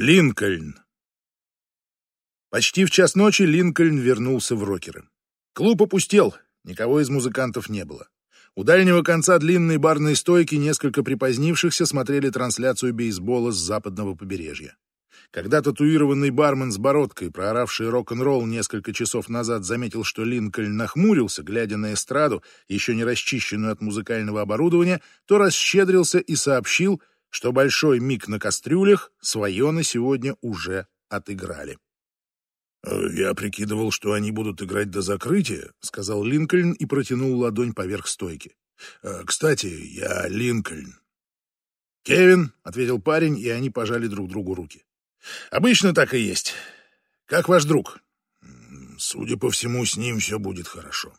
Линкольн. Почти в час ночи Линкольн вернулся в Рокеры. Клуб опустел, никого из музыкантов не было. У дальнего конца длинной барной стойки несколько припозднившихся смотрели трансляцию бейсбола с западного побережья. Когда татуированный бармен с бородкой, прооравший рок-н-ролл несколько часов назад, заметил, что Линкольн нахмурился, глядя на эстраду, еще не расчищенную от музыкального оборудования, то расщедрился и сообщил, что большой миг на кастрюлях свое на сегодня уже отыграли. «Э, «Я прикидывал, что они будут играть до закрытия», — сказал Линкольн и протянул ладонь поверх стойки. «Э, «Кстати, я Линкольн». «Кевин», — ответил парень, и они пожали друг другу руки. Обычно так и есть. Как ваш друг? Судя по всему, с ним все будет хорошо.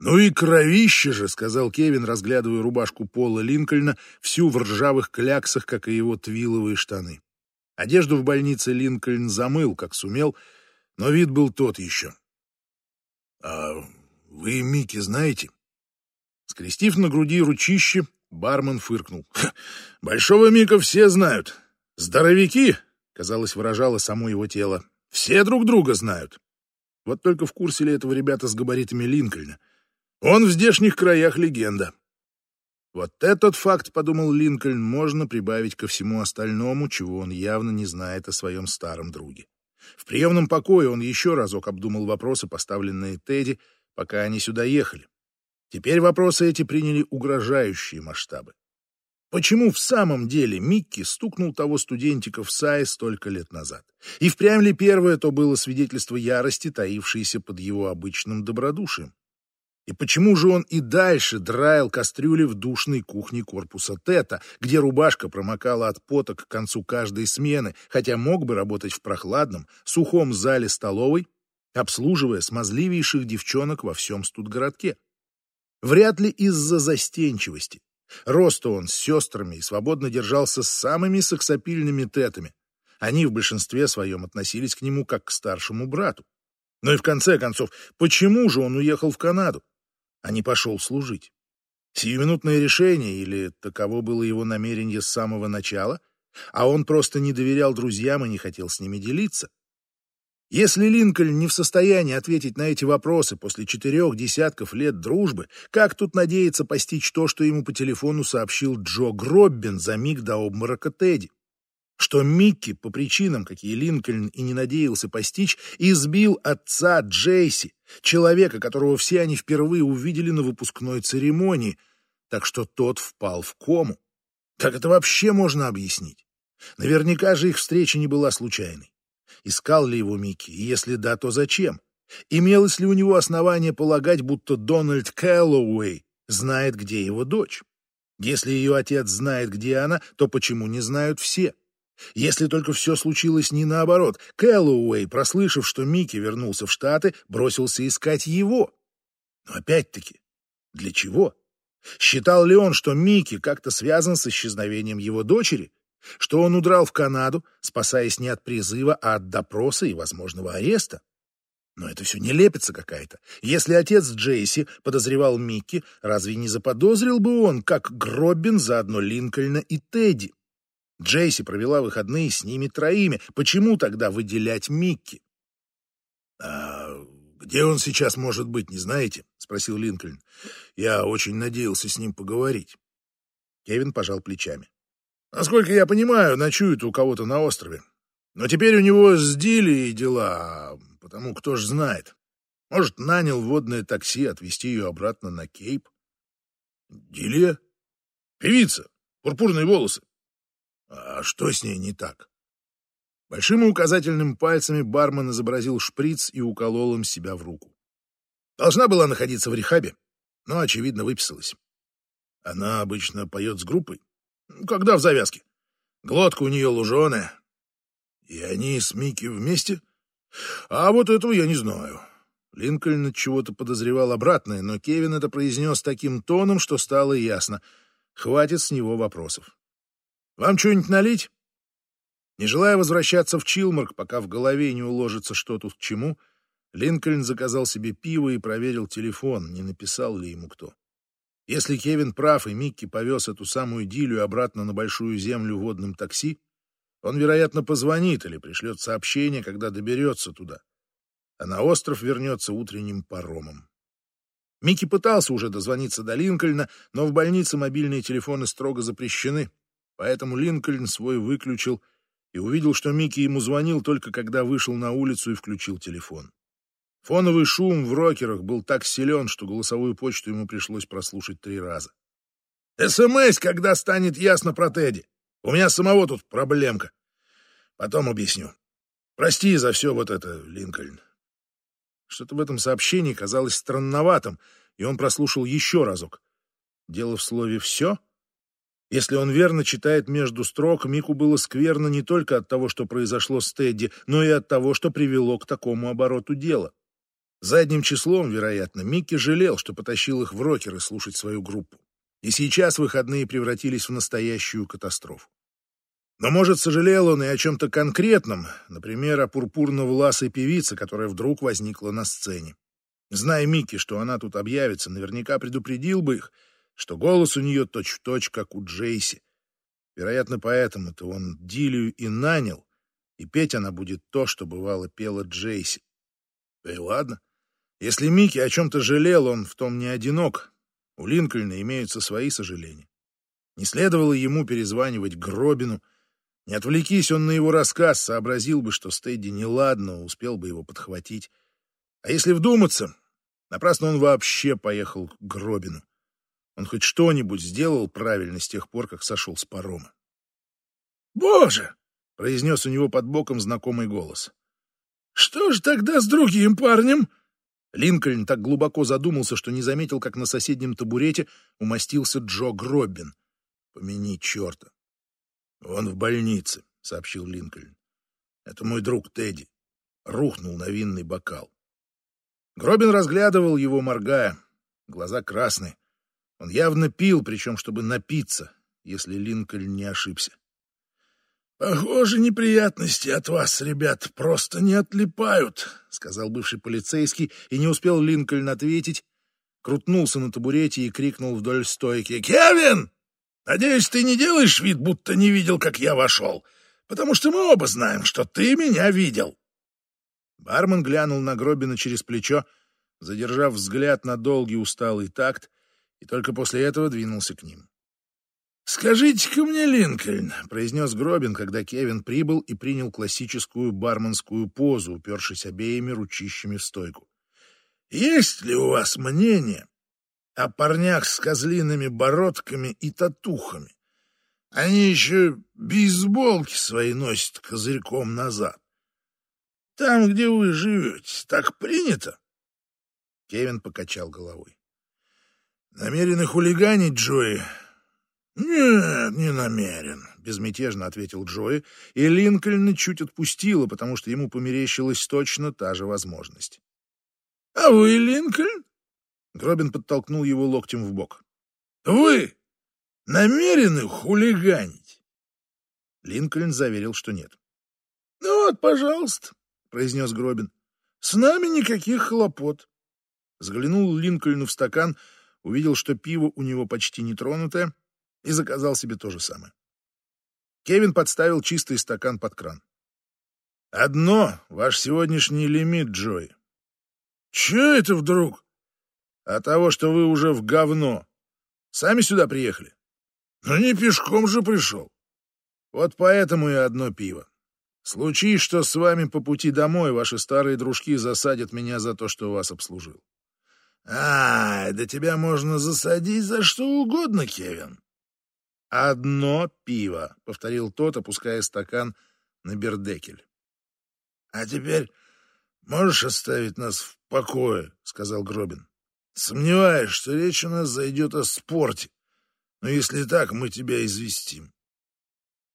«Ну и кровище же!» — сказал Кевин, разглядывая рубашку Пола Линкольна, всю в ржавых кляксах, как и его твиловые штаны. Одежду в больнице Линкольн замыл, как сумел, но вид был тот еще. «А вы Микки знаете?» Скрестив на груди ручище, бармен фыркнул. «Большого Мика все знают. Здоровяки, казалось, выражало само его тело. Все друг друга знают. Вот только в курсе ли этого ребята с габаритами Линкольна? Он в здешних краях легенда. Вот этот факт, подумал Линкольн, можно прибавить ко всему остальному, чего он явно не знает о своем старом друге. В приемном покое он еще разок обдумал вопросы, поставленные Тедди, пока они сюда ехали. Теперь вопросы эти приняли угрожающие масштабы. Почему в самом деле Микки стукнул того студентика в Сае столько лет назад? И впрямь ли первое то было свидетельство ярости, таившееся под его обычным добродушием? И почему же он и дальше драил кастрюли в душной кухне корпуса Тета, где рубашка промокала от пота к концу каждой смены, хотя мог бы работать в прохладном, сухом зале столовой, обслуживая смазливейших девчонок во всем студгородке? Вряд ли из-за застенчивости. Роста он с сестрами и свободно держался с самыми сексапильными тетами. Они в большинстве своем относились к нему как к старшему брату. Но и в конце концов, почему же он уехал в Канаду, а не пошел служить? Сиюминутное решение или таково было его намерение с самого начала, а он просто не доверял друзьям и не хотел с ними делиться? Если Линкольн не в состоянии ответить на эти вопросы после четырех десятков лет дружбы, как тут надеяться постичь то, что ему по телефону сообщил Джо Гроббин за миг до обморока Тедди? Что Микки, по причинам, какие Линкольн и не надеялся постичь, избил отца Джейси, человека, которого все они впервые увидели на выпускной церемонии, так что тот впал в кому. Как это вообще можно объяснить? Наверняка же их встреча не была случайной. Искал ли его Микки, и если да, то зачем? Имелось ли у него основание полагать, будто Дональд Кэллоуэй знает, где его дочь? Если ее отец знает, где она, то почему не знают все? Если только все случилось не наоборот, Кэллоуэй, прослышав, что Микки вернулся в Штаты, бросился искать его. Но опять-таки, для чего? Считал ли он, что Микки как-то связан с исчезновением его дочери? что он удрал в Канаду, спасаясь не от призыва, а от допроса и возможного ареста. Но это все не лепится какая-то. Если отец Джейси подозревал Микки, разве не заподозрил бы он, как Гробин, заодно Линкольна и Тедди? Джейси провела выходные с ними троими. Почему тогда выделять Микки? — А где он сейчас может быть, не знаете? — спросил Линкольн. — Я очень надеялся с ним поговорить. Кевин пожал плечами. Насколько я понимаю, ночует у кого-то на острове. Но теперь у него с Дили дела, потому кто ж знает. Может, нанял водное такси отвезти ее обратно на Кейп. Дилия? Певица, пурпурные волосы. А что с ней не так? Большим и указательным пальцами бармен изобразил шприц и уколол им себя в руку. Должна была находиться в рехабе, но, очевидно, выписалась. Она обычно поет с группой? Когда в завязке? Глотка у нее луженая. И они с Микки вместе? А вот этого я не знаю. Линкольн от чего-то подозревал обратное, но Кевин это произнес таким тоном, что стало ясно. Хватит с него вопросов. Вам что-нибудь налить? Не желая возвращаться в Чилмарк, пока в голове не уложится что тут к чему, Линкольн заказал себе пиво и проверил телефон, не написал ли ему кто. Если Кевин прав, и Микки повез эту самую Дилю обратно на Большую Землю водным такси, Он, вероятно, позвонит или пришлет сообщение, когда доберется туда. А на остров вернется утренним паромом. Микки пытался уже дозвониться до Линкольна, но в больнице мобильные телефоны строго запрещены, поэтому Линкольн свой выключил и увидел, что Микки ему звонил только когда вышел на улицу и включил телефон. Фоновый шум в рокерах был так силен, что голосовую почту ему пришлось прослушать три раза. «СМС, когда станет ясно про Тедди. У меня самого тут проблемка. Потом объясню. Прости за все вот это, Линкольн». Что-то в этом сообщении казалось странноватым, и он прослушал еще разок. Дело в слове «все»? Если он верно читает между строк, Мику было скверно не только от того, что произошло с Тедди, но и от того, что привело к такому обороту дела. Задним числом, вероятно, Микки жалел, что потащил их в рокеры слушать свою группу. И сейчас выходные превратились в настоящую катастрофу. Но, может, сожалел он и о чем-то конкретном, например, о пурпурно-власой певице, которая вдруг возникла на сцене. Зная Микки, что она тут объявится, наверняка предупредил бы их, что голос у нее точь-в-точь, -точь, как у Джейси. Вероятно, поэтому-то он Дилию и нанял, и петь она будет то, что бывало пела Джейси. Да и ладно. Если Микки о чем-то жалел, он в том не одинок. У Линкольна имеются свои сожаления. Не следовало ему перезванивать Гробину. Не отвлекись он на его рассказ, сообразил бы, что Стейди неладно, успел бы его подхватить. А если вдуматься, напрасно он вообще поехал к Гробину. Он хоть что-нибудь сделал правильно с тех пор, как сошел с парома. «Боже!» — произнес у него под боком знакомый голос. «Что ж тогда с другим парнем?» Линкольн так глубоко задумался, что не заметил, как на соседнем табурете умостился Джо Гроббин. Помяни черта. Он в больнице, сообщил Линкольн. Это мой друг Тедди. Рухнул на винный бокал. Гробин разглядывал его, моргая. Глаза красные. Он явно пил, причем чтобы напиться, если Линкольн не ошибся. «Похоже, неприятности от вас, ребят, просто не отлипают», — сказал бывший полицейский, и не успел Линкольн ответить, крутнулся на табурете и крикнул вдоль стойки. «Кевин! Надеюсь, ты не делаешь вид, будто не видел, как я вошел, потому что мы оба знаем, что ты меня видел». Бармен глянул на Гробина через плечо, задержав взгляд на долгий усталый такт, и только после этого двинулся к ним. «Скажите-ка мне, Линкольн», — произнес Гробин, когда Кевин прибыл и принял классическую барменскую позу, упершись обеими ручищами в стойку. «Есть ли у вас мнение о парнях с козлиными бородками и татухами? Они еще бейсболки свои носят козырьком назад. Там, где вы живете, так принято?» Кевин покачал головой. «Намерены хулиганить, Джои?» «Нет, не намерен», — безмятежно ответил Джои, и Линкольн чуть отпустила, потому что ему померещилась точно та же возможность. «А вы, Линкольн?» Гробин подтолкнул его локтем в бок. «Вы намерены хулиганить?» Линкольн заверил, что нет. «Ну вот, пожалуйста», — произнес Гробин. «С нами никаких хлопот». Заглянул Линкольну в стакан, увидел, что пиво у него почти нетронутое, и заказал себе то же самое. Кевин подставил чистый стакан под кран. «Одно — ваш сегодняшний лимит, Джой». «Че это вдруг?» «А того, что вы уже в говно. Сами сюда приехали?» «Ну не пешком же пришел». «Вот поэтому и одно пиво. Случись, что с вами по пути домой ваши старые дружки засадят меня за то, что вас обслужил». «А, да тебя можно засадить за что угодно, Кевин. «Одно пиво», — повторил тот, опуская стакан на бердекель. «А теперь можешь оставить нас в покое», — сказал Гробин. «Сомневаюсь, что речь у нас зайдет о спорте. Но если так, мы тебя известим».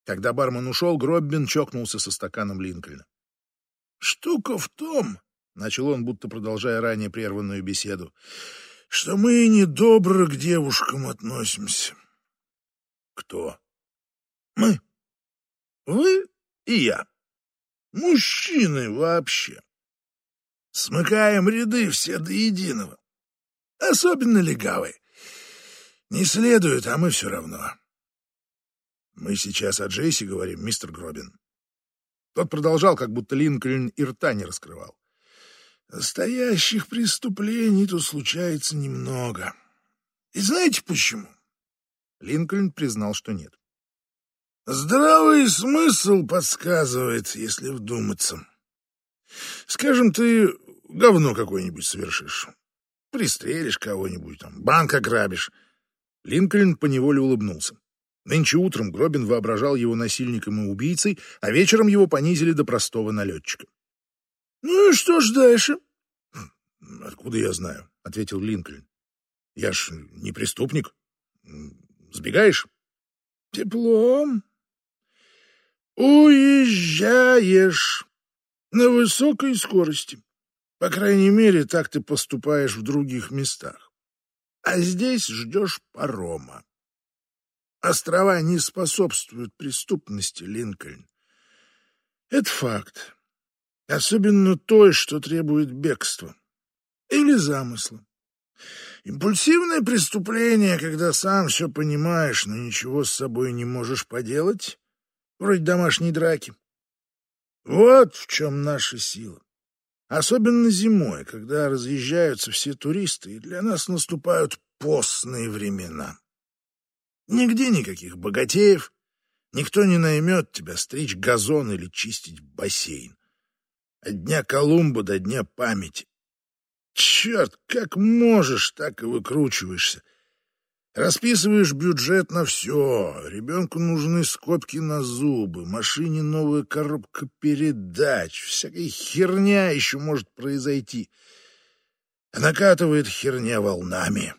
Когда бармен ушел, Гробин чокнулся со стаканом Линкольна. «Штука в том», — начал он, будто продолжая ранее прерванную беседу, — «что мы недобро к девушкам относимся». Кто? Мы. Вы и я. Мужчины вообще. Смыкаем ряды все до единого. Особенно легавые. Не следует, а мы все равно. Мы сейчас о Джейси говорим, мистер Гробин. Тот продолжал, как будто Линкольн и рта не раскрывал. Настоящих преступлений тут случается немного. И знаете почему? Линкольн признал, что нет. Здравый смысл подсказывает, если вдуматься. Скажем, ты говно какое-нибудь совершишь. Пристрелишь кого-нибудь, там, банк ограбишь. Линкольн поневоле улыбнулся. Нынче утром Гробин воображал его насильником и убийцей, а вечером его понизили до простого налетчика. «Ну и что ж дальше?» «Откуда я знаю?» — ответил Линкольн. «Я ж не преступник. Сбегаешь?» «Тепло. Уезжаешь на высокой скорости. По крайней мере, так ты поступаешь в других местах. А здесь ждешь парома. Острова не способствуют преступности, Линкольн. Это факт. Особенно той, что требует бегства. Или замысла. Импульсивное преступление, когда сам все понимаешь, но ничего с собой не можешь поделать, вроде домашней драки. Вот в чем наша сила. Особенно зимой, когда разъезжаются все туристы, и для нас наступают постные времена. Нигде никаких богатеев, никто не наймет тебя стричь газон или чистить бассейн. От дня Колумба до дня памяти. Черт, как можешь, так и выкручиваешься. Расписываешь бюджет на все. Ребенку нужны скобки на зубы, машине новая коробка передач. Всякая херня еще может произойти. А накатывает херня волнами.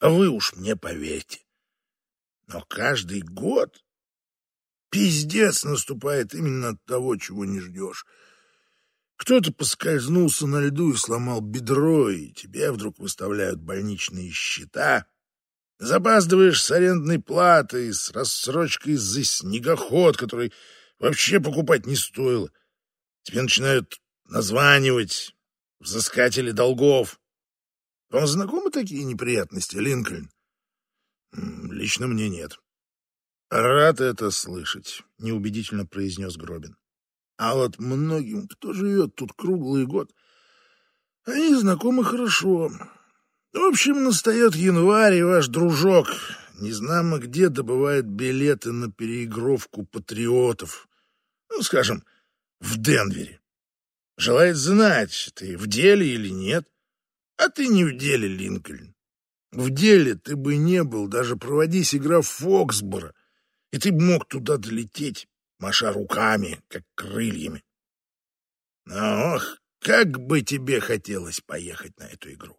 А вы уж мне поверьте. Но каждый год пиздец наступает именно от того, чего не ждешь. Кто-то поскользнулся на льду и сломал бедро, и тебе вдруг выставляют больничные счета. Запаздываешь с арендной платой, с рассрочкой за снегоход, который вообще покупать не стоило. Тебе начинают названивать взыскатели долгов. Вам знакомы такие неприятности, Линкольн? Лично мне нет. Рад это слышать, неубедительно произнес Гробин. А вот многим, кто живет тут круглый год, они знакомы хорошо. В общем, настает январь, и ваш дружок, незнамо где, добывает билеты на переигровку патриотов. Ну, скажем, в Денвере. Желает знать, ты в деле или нет. А ты не в деле, Линкольн. В деле ты бы не был, даже проводись игра в Фоксборо, и ты бы мог туда долететь, маша руками, как крыльями. Но, ох, как бы тебе хотелось поехать на эту игру.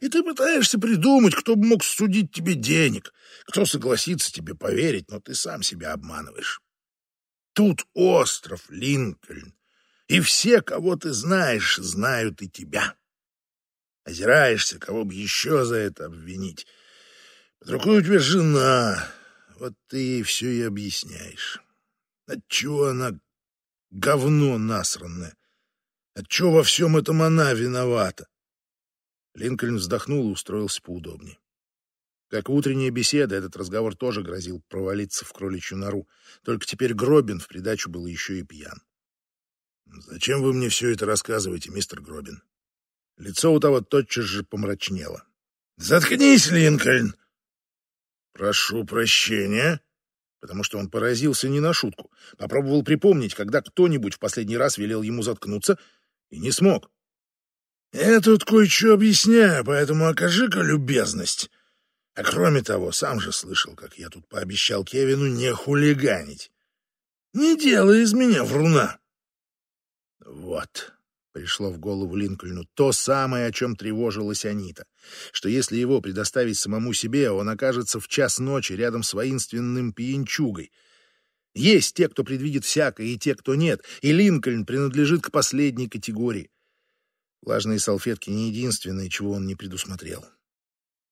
И ты пытаешься придумать, кто бы мог судить тебе денег, кто согласится тебе поверить, но ты сам себя обманываешь. Тут остров, Линкольн, и все, кого ты знаешь, знают и тебя. Озираешься, кого бы еще за это обвинить. Под у тебя жена, вот ты ей все и объясняешь. Отчего она говно насранное? Отчего во всем этом она виновата? Линкольн вздохнул и устроился поудобнее. Как утренняя беседа, этот разговор тоже грозил провалиться в кроличью нору. Только теперь Гробин в придачу был еще и пьян. «Зачем вы мне все это рассказываете, мистер Гробин?» Лицо у того тотчас же помрачнело. «Заткнись, Линкольн!» «Прошу прощения», потому что он поразился не на шутку. Попробовал припомнить, когда кто-нибудь в последний раз велел ему заткнуться, и не смог. «Я тут кое-что объясняю, поэтому окажи-ка любезность. А кроме того, сам же слышал, как я тут пообещал Кевину не хулиганить. Не делай из меня вруна». «Вот», Пришло в голову Линкольну то самое, о чем тревожилась Анита, что если его предоставить самому себе, он окажется в час ночи рядом с воинственным пьянчугой. Есть те, кто предвидит всякое, и те, кто нет, и Линкольн принадлежит к последней категории. Влажные салфетки не единственное, чего он не предусмотрел.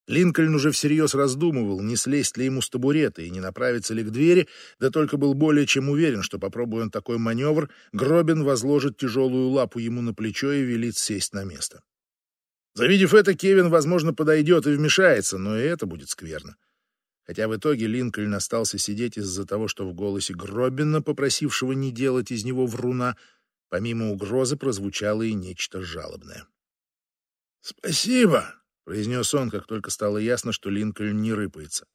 Линкольн уже всерьез раздумывал, не слезть ли ему с табурета и не направиться ли к двери, да только был более чем уверен, что, попробуя он такой маневр, Гробин возложит тяжелую лапу ему на плечо и велит сесть на место. Завидев это, Кевин, возможно, подойдет и вмешается, но и это будет скверно. хотя в итоге Линкольн остался сидеть из-за того, что в голосе Гробина, попросившего не делать из него вруна, помимо угрозы прозвучало и нечто жалобное. «Спасибо», — произнес он, как только стало ясно, что Линкольн не рыпается.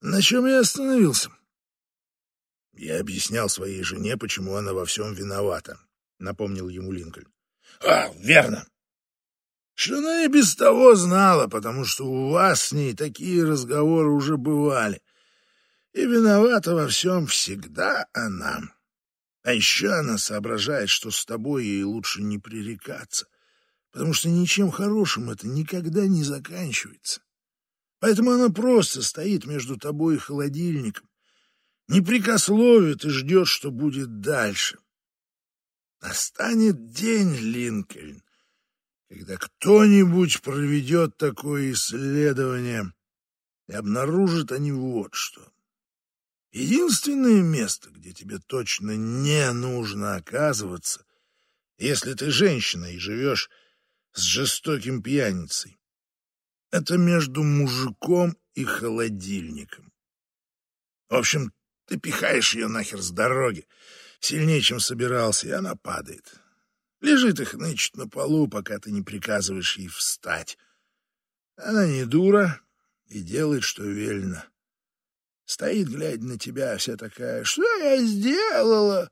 «На чем я остановился?» «Я объяснял своей жене, почему она во всем виновата», — напомнил ему Линкольн. «А, верно. Что и без того знала, потому что у вас с ней такие разговоры уже бывали. И виновата во всем всегда она. А еще она соображает, что с тобой ей лучше не пререкаться, потому что ничем хорошим это никогда не заканчивается. Поэтому она просто стоит между тобой и холодильником, не прикословит и ждет, что будет дальше. Настанет день, Линкольн, когда кто-нибудь проведет такое исследование и обнаружит они вот что. Единственное место, где тебе точно не нужно оказываться, если ты женщина и живешь с жестоким пьяницей, это между мужиком и холодильником. В общем, ты пихаешь ее нахер с дороги, сильнее, чем собирался, и она падает. Лежит их нычет на полу, пока ты не приказываешь ей встать. Она не дура и делает, что велено. Стоит, глядя на тебя, вся такая, что я сделала?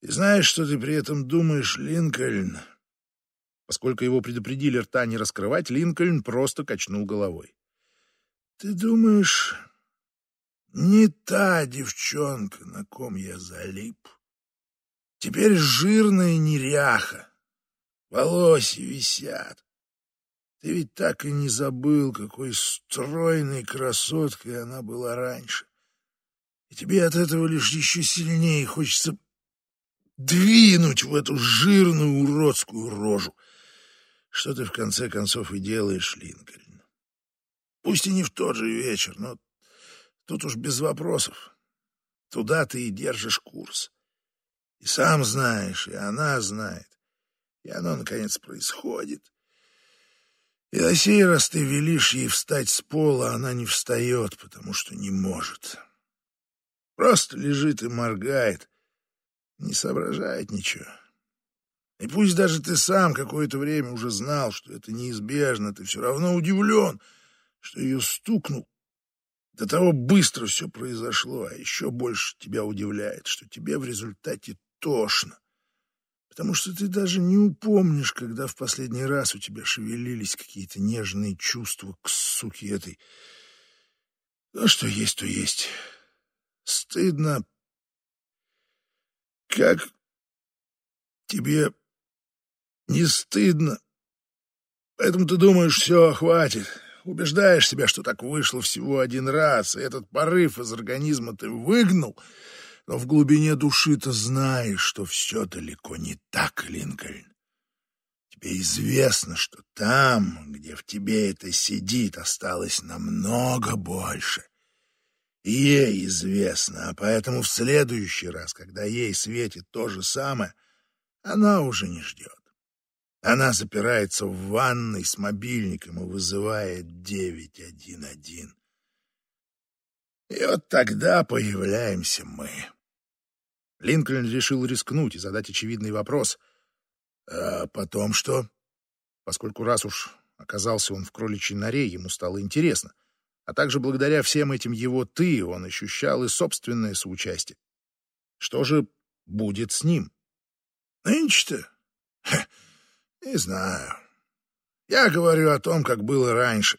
И знаешь, что ты при этом думаешь, Линкольн? Поскольку его предупредили рта не раскрывать, Линкольн просто качнул головой. Ты думаешь, не та девчонка, на ком я залип? Теперь жирная неряха, волосы висят. Ты ведь так и не забыл, какой стройной красоткой она была раньше. И тебе от этого лишь еще сильнее хочется двинуть в эту жирную уродскую рожу. Что ты в конце концов и делаешь, Линкольн? Пусть и не в тот же вечер, но тут уж без вопросов. Туда ты и держишь курс. И сам знаешь, и она знает. И оно, наконец, происходит. И на сей раз ты велишь ей встать с пола, она не встает, потому что не может. Просто лежит и моргает, не соображает ничего. И пусть даже ты сам какое-то время уже знал, что это неизбежно, ты все равно удивлен, что ее стукнул. До того быстро все произошло, а еще больше тебя удивляет, что тебе в результате тошно, потому что ты даже не упомнишь, когда в последний раз у тебя шевелились какие-то нежные чувства к суке этой. Ну, что есть, то есть. Стыдно. Как тебе не стыдно? Поэтому ты думаешь, все, хватит. Убеждаешь себя, что так вышло всего один раз, и этот порыв из организма ты выгнал — но в глубине души ты знаешь, что все далеко не так, Линкольн. Тебе известно, что там, где в тебе это сидит, осталось намного больше. Ей известно, а поэтому в следующий раз, когда ей светит то же самое, она уже не ждет. Она запирается в ванной с мобильником и вызывает 911. И вот тогда появляемся мы. Линкольн решил рискнуть и задать очевидный вопрос. «А потом что?» Поскольку раз уж оказался он в кроличьей норе, ему стало интересно. А также благодаря всем этим его «ты» он ощущал и собственное соучастие. Что же будет с ним? Нынче-то? Не знаю. Я говорю о том, как было раньше.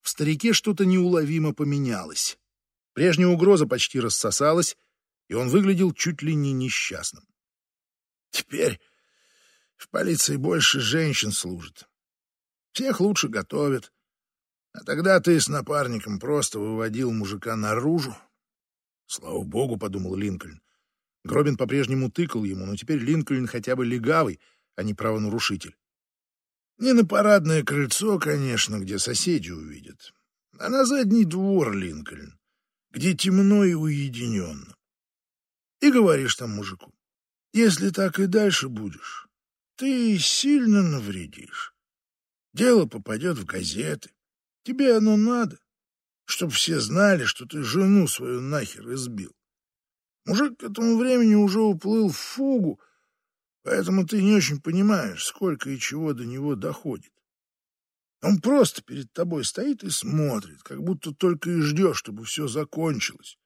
В старике что-то неуловимо поменялось. Прежняя угроза почти рассосалась, и он выглядел чуть ли не несчастным. Теперь в полиции больше женщин служит. Всех лучше готовят. А тогда ты с напарником просто выводил мужика наружу. Слава богу, подумал Линкольн. Гробин по-прежнему тыкал ему, но теперь Линкольн хотя бы легавый, а не правонарушитель. Не на парадное крыльцо, конечно, где соседи увидят, а на задний двор, Линкольн, где темно и уединенно. И говоришь там мужику, если так и дальше будешь, ты сильно навредишь. Дело попадет в газеты. Тебе оно надо. чтоб все знали, что ты жену свою нахер избил. Мужик к этому времени уже уплыл в фугу, поэтому ты не очень понимаешь, сколько и чего до него доходит. Он просто перед тобой стоит и смотрит, как будто только и ждешь, чтобы все закончилось,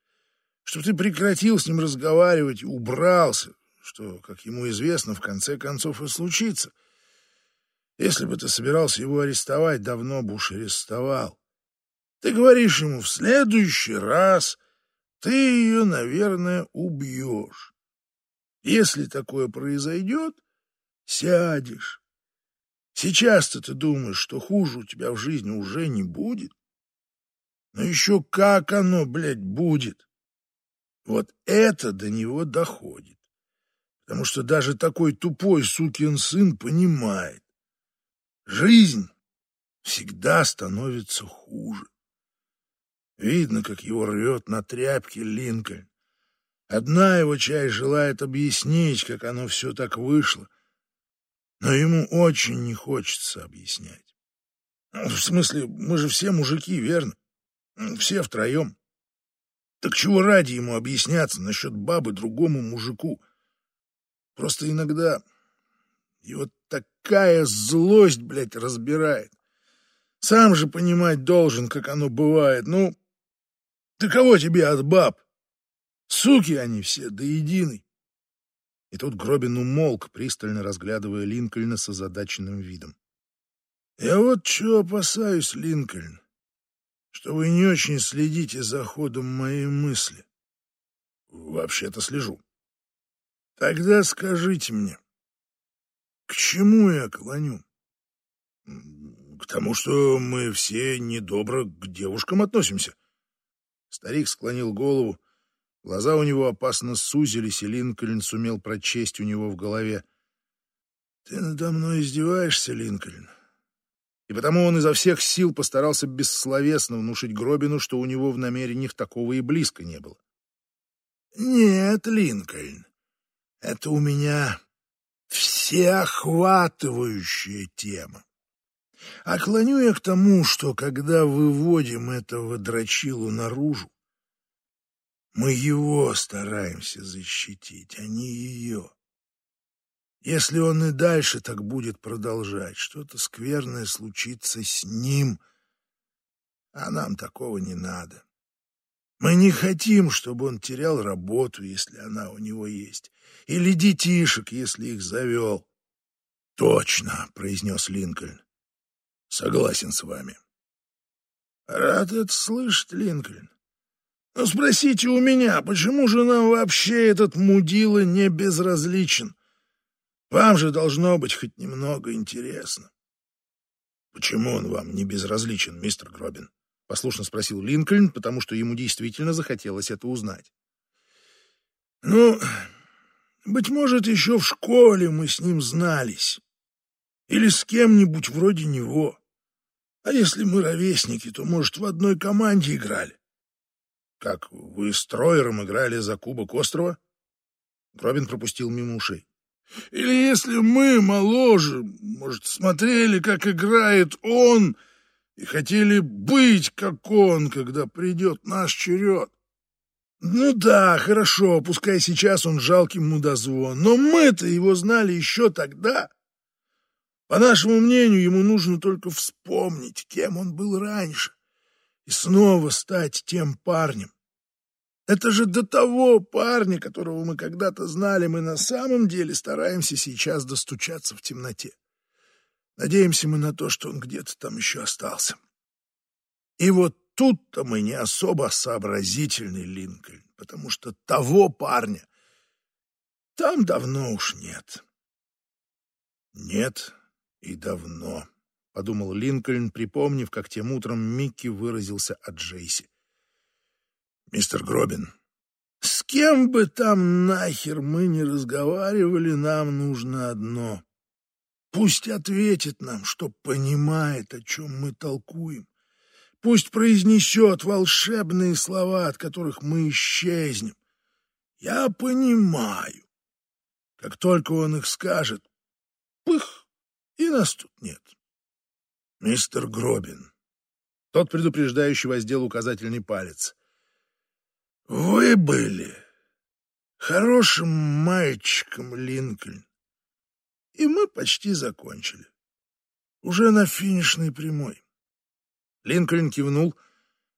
чтобы ты прекратил с ним разговаривать и убрался, что, как ему известно, в конце концов и случится. Если бы ты собирался его арестовать, давно бы уж арестовал. Ты говоришь ему, в следующий раз ты ее, наверное, убьешь. Если такое произойдет, сядешь. Сейчас-то ты думаешь, что хуже у тебя в жизни уже не будет. Но еще как оно, блядь, будет. Вот это до него доходит. Потому что даже такой тупой сукин сын понимает. Жизнь всегда становится хуже. Видно, как его рвет на тряпке Линкольн. Одна его часть желает объяснить, как оно все так вышло, но ему очень не хочется объяснять. Ну, в смысле, мы же все мужики, верно? Все втроем. Так чего ради ему объясняться насчет бабы другому мужику? Просто иногда его такая злость, блядь, разбирает. Сам же понимать должен, как оно бывает. Ну, ты кого тебе от баб? Суки они все, до единой. И тут Гробин умолк, пристально разглядывая Линкольна с озадаченным видом. «Я вот чего опасаюсь, Линкольн, что вы не очень следите за ходом моей мысли». «Вообще-то слежу». «Тогда скажите мне, к чему я клоню?» «К тому, что мы все недобро к девушкам относимся». Старик склонил голову, глаза у него опасно сузились, и Линкольн сумел прочесть у него в голове. «Ты надо мной издеваешься, Линкольн?» И потому он изо всех сил постарался бессловесно внушить Гробину, что у него в намерениях такого и близко не было. «Нет, Линкольн, это у меня всеохватывающая тема. А клоню я к тому, что когда выводим этого дрочилу наружу, мы его стараемся защитить, а не ее. Если он и дальше так будет продолжать, что-то скверное случится с ним, а нам такого не надо. Мы не хотим, чтобы он терял работу, если она у него есть, или детишек, если их завел. — Точно, — произнес Линкольн. Согласен с вами. Рад это слышать, Линкольн. Но спросите у меня, почему же нам вообще этот мудила не безразличен? Вам же должно быть хоть немного интересно. Почему он вам не безразличен, мистер Гробин? Послушно спросил Линкольн, потому что ему действительно захотелось это узнать. Ну, быть может, еще в школе мы с ним знались. Или с кем-нибудь вроде него. А если мы ровесники, то, может, в одной команде играли. Как вы с Троером играли за Кубок острова? Гробин пропустил мимо ушей. Или если мы моложе, может, смотрели, как играет он, и хотели быть, как он, когда придет наш черед. Ну да, хорошо, пускай сейчас он жалкий мудозвон, но мы-то его знали еще тогда. По нашему мнению, ему нужно только вспомнить, кем он был раньше, и снова стать тем парнем. Это же до того парня, которого мы когда-то знали, мы на самом деле стараемся сейчас достучаться в темноте. Надеемся мы на то, что он где-то там еще остался. И вот тут-то мы не особо сообразительный, Линкольн, потому что того парня там давно уж нет. Нет, и давно, — подумал Линкольн, припомнив, как тем утром Микки выразился о Джейси. «Мистер Гробин, с кем бы там нахер мы не разговаривали, нам нужно одно. Пусть ответит нам, что понимает, о чем мы толкуем. Пусть произнесет волшебные слова, от которых мы исчезнем. Я понимаю. Как только он их скажет, пых, и нас тут нет. Мистер Гробин, Тот предупреждающий воздел указательный палец. «Вы были хорошим мальчиком, Линкольн, и мы почти закончили. Уже на финишной прямой». Линкольн кивнул,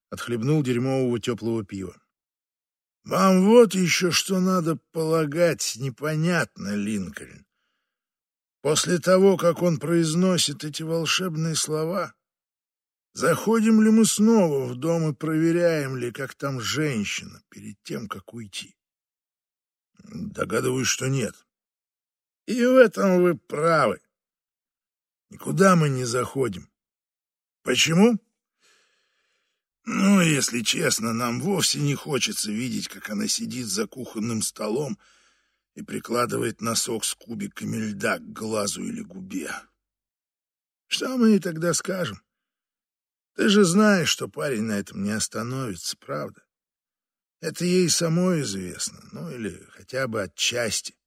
отхлебнул дерьмового теплого пива. «Вам вот еще что надо полагать, непонятно, Линкольн. После того, как он произносит эти волшебные слова, заходим ли мы снова в дом и проверяем ли, как там женщина, перед тем, как уйти? Догадываюсь, что нет. И в этом вы правы. Никуда мы не заходим. Почему? Ну, если честно, нам вовсе не хочется видеть, как она сидит за кухонным столом и прикладывает носок с кубиками льда к глазу или губе. Что мы ей тогда скажем? Ты же знаешь, что парень на этом не остановится, правда? Это ей самой известно, ну или хотя бы отчасти.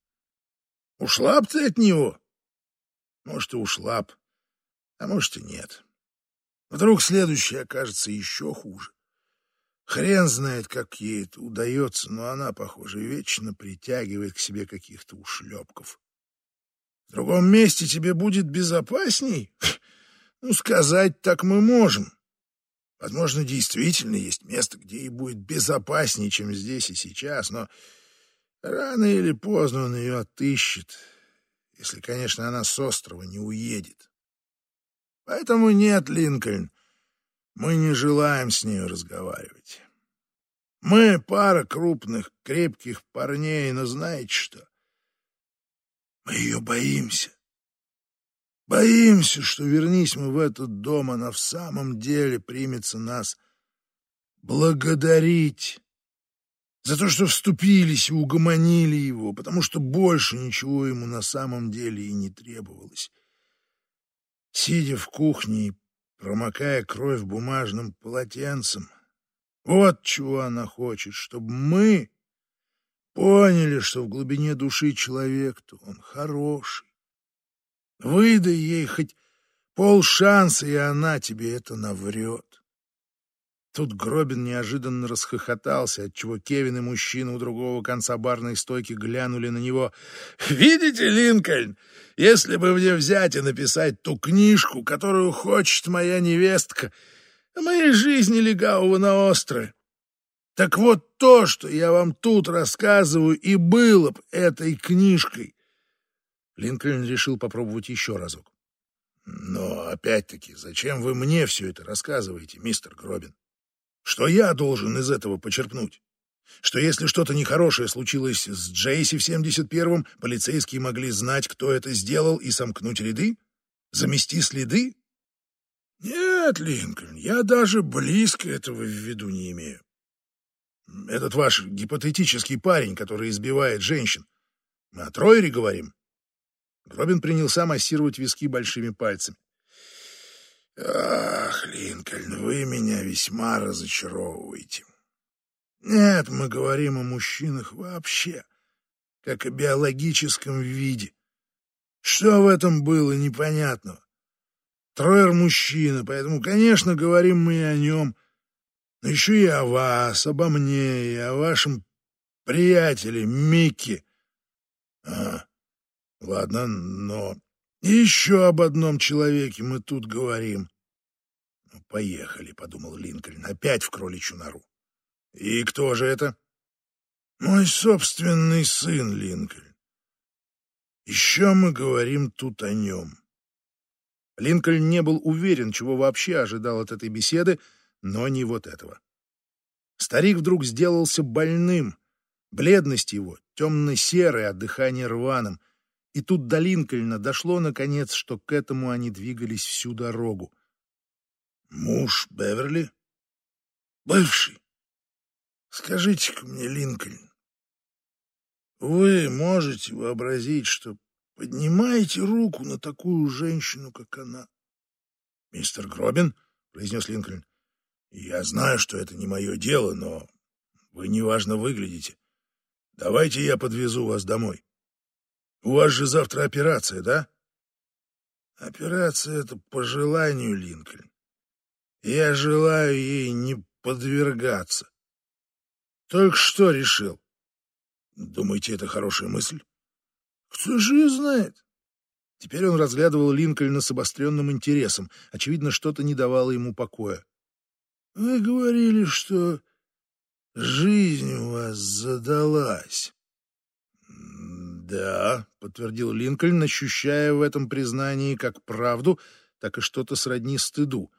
Ушла б ты от него? Может, и ушла б, а может и нет. Вдруг следующий окажется еще хуже. Хрен знает, как ей это удается, но она, похоже, вечно притягивает к себе каких-то ушлепков. В другом месте тебе будет безопасней? Ну, сказать так мы можем. Возможно, действительно есть место, где ей будет безопаснее, чем здесь и сейчас, но рано или поздно он ее отыщет, если, конечно, она с острова не уедет. Поэтому нет, Линкольн, мы не желаем с ней разговаривать. Мы пара крупных, крепких парней, но знаете что? Мы ее боимся. Боимся, что вернись мы в этот дом, она в самом деле примется нас благодарить за то, что вступились и угомонили его, потому что больше ничего ему на самом деле и не требовалось. Сидя в кухне и промокая кровь бумажным полотенцем, вот чего она хочет, чтобы мы поняли, что в глубине души человек-то он хороший. Выдай ей хоть полшанса, и она тебе это наврет. Тут Гробин неожиданно расхохотался, отчего Кевин и мужчина у другого конца барной стойки глянули на него. «Видите, Линкольн, если бы мне взять и написать ту книжку, которую хочет моя невестка, о моей жизни легавого на острове, так вот то, что я вам тут рассказываю, и было б этой книжкой». Линкольн решил попробовать еще разок. «Но, опять-таки, зачем вы мне все это рассказываете, мистер Гробин?» Что я должен из этого почерпнуть? Что если что-то нехорошее случилось с Джейси в 71-м, полицейские могли знать, кто это сделал, и сомкнуть ряды? Замести следы? Нет, Линкольн, я даже близко этого в виду не имею. Этот ваш гипотетический парень, который избивает женщин. Мы о Троере говорим? Робин принялся массировать виски большими пальцами. Ах, Линкольн, вы меня весьма разочаровываете. Нет, мы говорим о мужчинах вообще, как о биологическом виде. Что в этом было непонятного? Троер мужчина, поэтому, конечно, говорим мы и о нем, но еще и о вас, обо мне, и о вашем приятеле Микки. А, ладно, но еще об одном человеке мы тут говорим. Ну, поехали, подумал Линкольн, опять в кроличью нору. И кто же это? Мой собственный сын, Линкольн. Еще мы говорим тут о нем. Линкольн не был уверен, чего вообще ожидал от этой беседы, но не вот этого. Старик вдруг сделался больным. Бледность его, темно-серая, от дыхания рваным — и тут до Линкольна дошло, наконец, что к этому они двигались всю дорогу. «Муж Беверли? Бывший? Скажите-ка мне, Линкольн, вы можете вообразить, что поднимаете руку на такую женщину, как она?» «Мистер Гробин?» — произнес Линкольн. «Я знаю, что это не мое дело, но вы неважно выглядите. Давайте я подвезу вас домой». У вас же завтра операция, да? Операция — это по желанию, Линкольн. Я желаю ей не подвергаться. Только что решил. Думаете, это хорошая мысль? Кто же ее знает? Теперь он разглядывал Линкольна с обостренным интересом. Очевидно, что-то не давало ему покоя. Вы говорили, что жизнь у вас задалась. Да, подтвердил Линкольн, ощущая в этом признании как правду, так и что-то сродни стыду.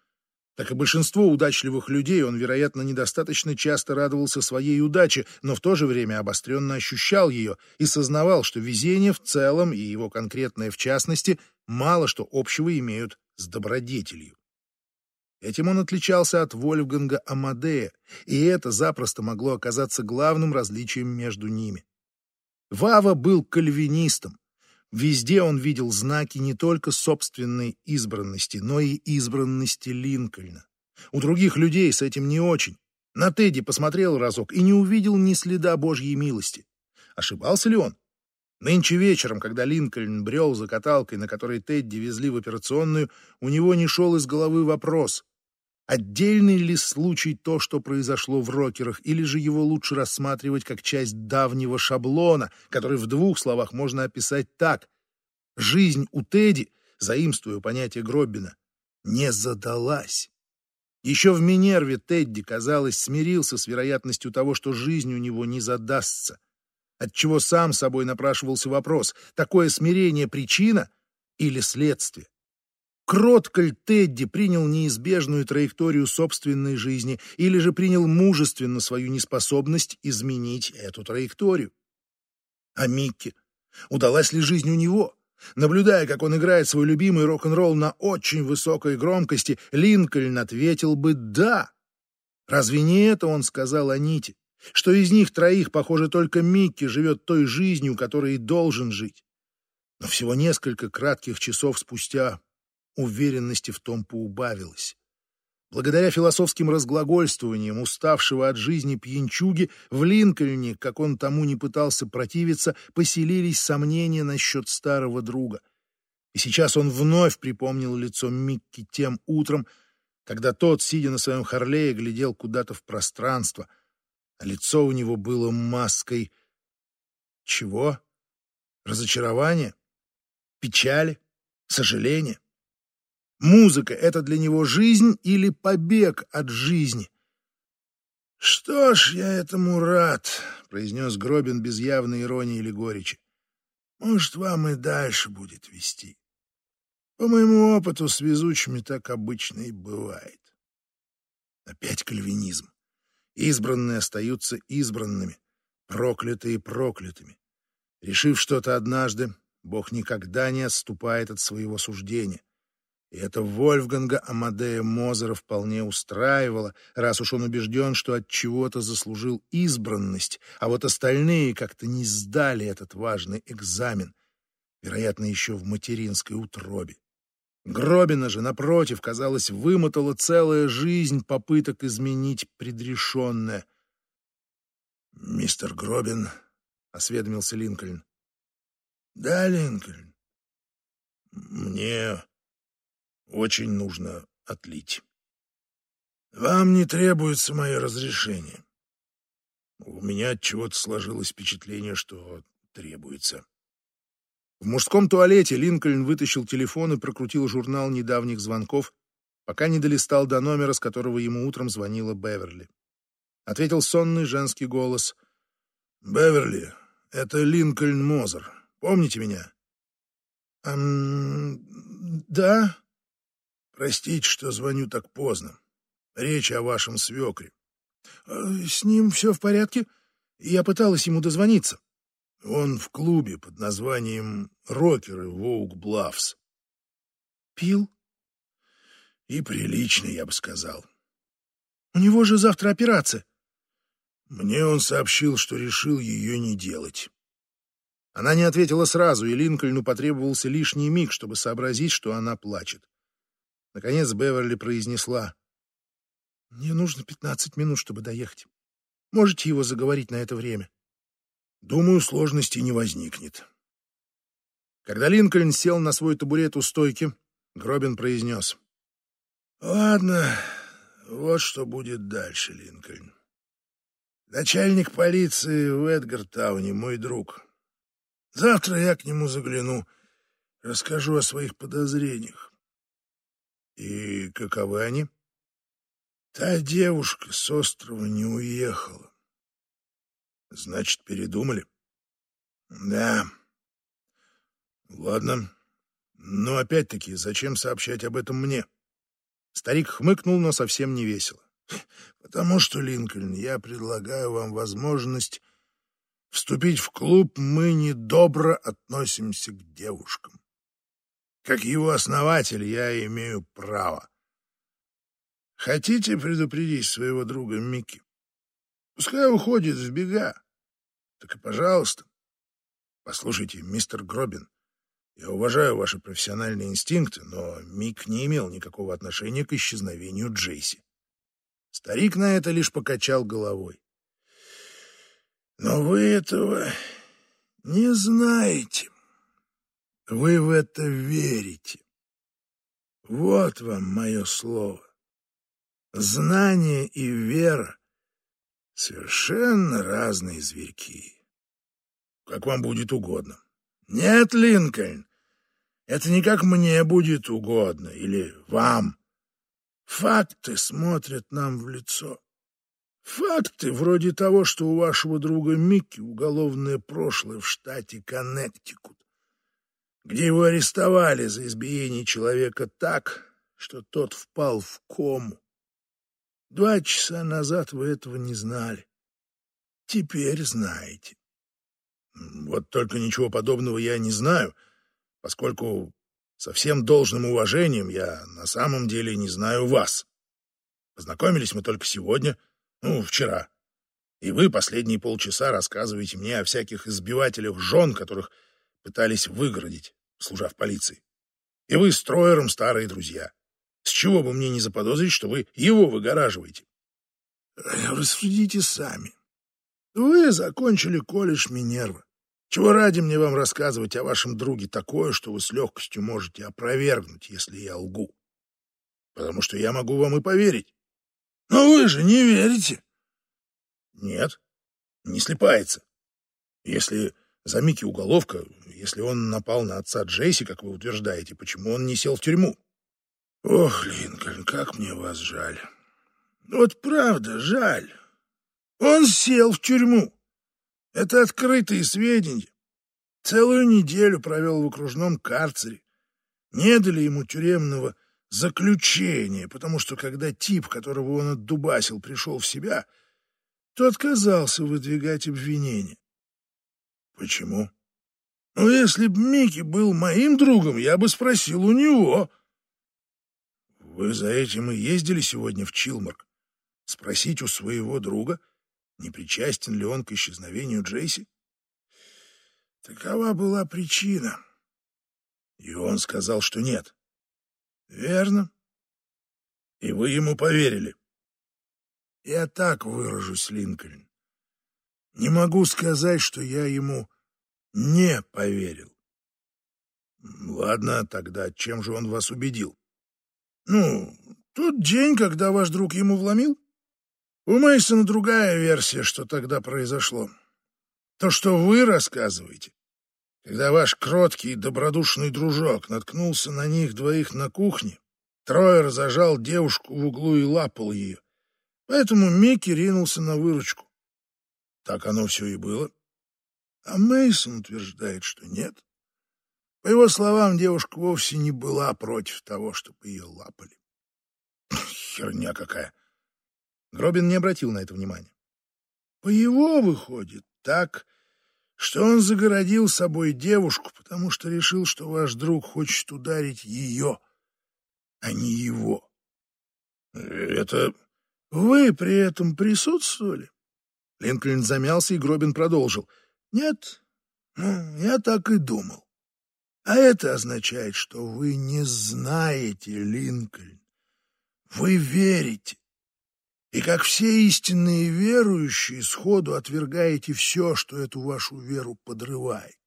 Как и большинство удачливых людей, он, вероятно, недостаточно часто радовался своей удаче, но в то же время обостренно ощущал ее и сознавал, что везение в целом и его конкретное в частности мало что общего имеют с добродетелью. Этим он отличался от Вольфганга Амадея, и это запросто могло оказаться главным различием между ними. Вава был кальвинистом, Везде он видел знаки не только собственной избранности, но и избранности Линкольна. У других людей с этим не очень. На Тедди посмотрел разок и не увидел ни следа Божьей милости. Ошибался ли он? Нынче вечером, когда Линкольн брел за каталкой, на которой Тедди везли в операционную, у него не шел из головы вопрос, отдельный ли случай то, что произошло в рокерах, или же его лучше рассматривать как часть давнего шаблона, который в двух словах можно описать так. Жизнь у Тедди, заимствуя понятие Гроббина, не задалась. Еще в Минерве Тедди, казалось, смирился с вероятностью того, что жизнь у него не задастся, отчего сам собой напрашивался вопрос, такое смирение причина или следствие? Кротколь Тедди принял неизбежную траекторию собственной жизни или же принял мужественно свою неспособность изменить эту траекторию. А Микки? Удалась ли жизнь у него? Наблюдая, как он играет свой любимый рок-н-ролл на очень высокой громкости, Линкольн ответил бы «да». Разве не это он сказал Аните? Что из них троих, похоже, только Микки живет той жизнью, которой и должен жить. Но всего несколько кратких часов спустя уверенности в том поубавилось. Благодаря философским разглагольствованиям уставшего от жизни пьянчуги в Линкольне, как он тому не пытался противиться, поселились сомнения насчет старого друга. И сейчас он вновь припомнил лицо Микки тем утром, когда тот, сидя на своем Харлее, глядел куда-то в пространство, а лицо у него было маской... Чего? Разочарования? Печали? Сожаления? Музыка — это для него жизнь или побег от жизни? «Что ж, я этому рад», — произнес Гробин без явной иронии или горечи. «Может, вам и дальше будет вести. По моему опыту с везучими так обычно и бывает». Опять кальвинизм. Избранные остаются избранными, проклятые проклятыми. Решив что-то однажды, Бог никогда не отступает от своего суждения. И это Вольфганга Амадея Мозера вполне устраивало, раз уж он убежден, что от чего-то заслужил избранность, а вот остальные как-то не сдали этот важный экзамен, вероятно, еще в материнской утробе. Гробина же, напротив, казалось, вымотала целая жизнь попыток изменить предрешенное. «Мистер Гробин», — осведомился Линкольн. «Да, Линкольн. Мне очень нужно отлить. Вам не требуется мое разрешение. У меня от чего-то сложилось впечатление, что требуется. В мужском туалете Линкольн вытащил телефон и прокрутил журнал недавних звонков, пока не долистал до номера, с которого ему утром звонила Беверли. Ответил сонный женский голос. «Беверли, это Линкольн Мозер. Помните меня?» «Эм, да», Простите, что звоню так поздно. Речь о вашем свекре. Э, с ним все в порядке? Я пыталась ему дозвониться. Он в клубе под названием «Рокеры Воук Блавс». Пил? И прилично, я бы сказал. У него же завтра операция. Мне он сообщил, что решил ее не делать. Она не ответила сразу, и Линкольну потребовался лишний миг, чтобы сообразить, что она плачет. Наконец Беверли произнесла. «Мне нужно пятнадцать минут, чтобы доехать. Можете его заговорить на это время?» «Думаю, сложностей не возникнет». Когда Линкольн сел на свой табурет у стойки, Гробин произнес. «Ладно, Вот что будет дальше, Линкольн. Начальник полиции в Эдгартауне, мой друг. Завтра я к нему загляну, расскажу о своих подозрениях. И каковы они? Та девушка с острова не уехала. Значит, передумали? Да. Ладно. Но опять-таки, зачем сообщать об этом мне? Старик хмыкнул, но совсем не весело. Потому что, Линкольн, я предлагаю вам возможность вступить в клуб «Мы недобро относимся к девушкам». Как его основатель я имею право. Хотите предупредить своего друга Микки? Пускай уходит в бега. Так и пожалуйста. Послушайте, мистер Гробин, я уважаю ваши профессиональные инстинкты, но Мик не имел никакого отношения к исчезновению Джейси. Старик на это лишь покачал головой. Но вы этого не знаете. Вы в это верите. Вот вам мое слово. Знание и вера — совершенно разные зверьки. Как вам будет угодно. Нет, Линкольн, это не как мне будет угодно или вам. Факты смотрят нам в лицо. Факты вроде того, что у вашего друга Микки уголовное прошлое в штате Коннектикут, где его арестовали за избиение человека так, что тот впал в кому. Два часа назад вы этого не знали. Теперь знаете. Вот только ничего подобного я не знаю, поскольку со всем должным уважением я на самом деле не знаю вас. Познакомились мы только сегодня, ну, вчера. И вы последние полчаса рассказываете мне о всяких избивателях жен, которых пытались выгородить, служа в полиции. И вы с Троером старые друзья. С чего бы мне не заподозрить, что вы его выгораживаете? Рассудите сами. Вы закончили колледж Минерва. Чего ради мне вам рассказывать о вашем друге такое, что вы с легкостью можете опровергнуть, если я лгу? Потому что я могу вам и поверить. Но вы же не верите. Нет, не слепается. Если за Микки уголовка, если он напал на отца Джейси, как вы утверждаете, почему он не сел в тюрьму? Ох, Линкольн, как мне вас жаль. Вот правда, жаль. Он сел в тюрьму. Это открытые сведения. Целую неделю провел в окружном карцере. Не дали ему тюремного заключения, потому что когда тип, которого он отдубасил, пришел в себя, то отказался выдвигать обвинения. Почему? Ну, если б Микки был моим другом, я бы спросил у него. Вы за этим и ездили сегодня в Чилмарк? Спросить у своего друга, не причастен ли он к исчезновению Джейси? Такова была причина. И он сказал, что нет. Верно. И вы ему поверили. Я так выражусь, Линкольн. Не могу сказать, что я ему не поверил. Ладно, тогда чем же он вас убедил? Ну, тот день, когда ваш друг ему вломил. У Мейсона другая версия, что тогда произошло. То, что вы рассказываете, когда ваш кроткий и добродушный дружок наткнулся на них двоих на кухне, Троер зажал девушку в углу и лапал ее. Поэтому Микки ринулся на выручку. Так оно все и было. А Мейсон утверждает, что нет. По его словам, девушка вовсе не была против того, чтобы ее лапали. Херня какая. Гробин не обратил на это внимания. По его выходит так, что он загородил собой девушку, потому что решил, что ваш друг хочет ударить ее, а не его. Это... Вы при этом присутствовали? Линкольн замялся, и Гробин продолжил. Нет, ну, я так и думал. А это означает, что вы не знаете, Линкольн. Вы верите. И как все истинные верующие, сходу отвергаете все, что эту вашу веру подрывает.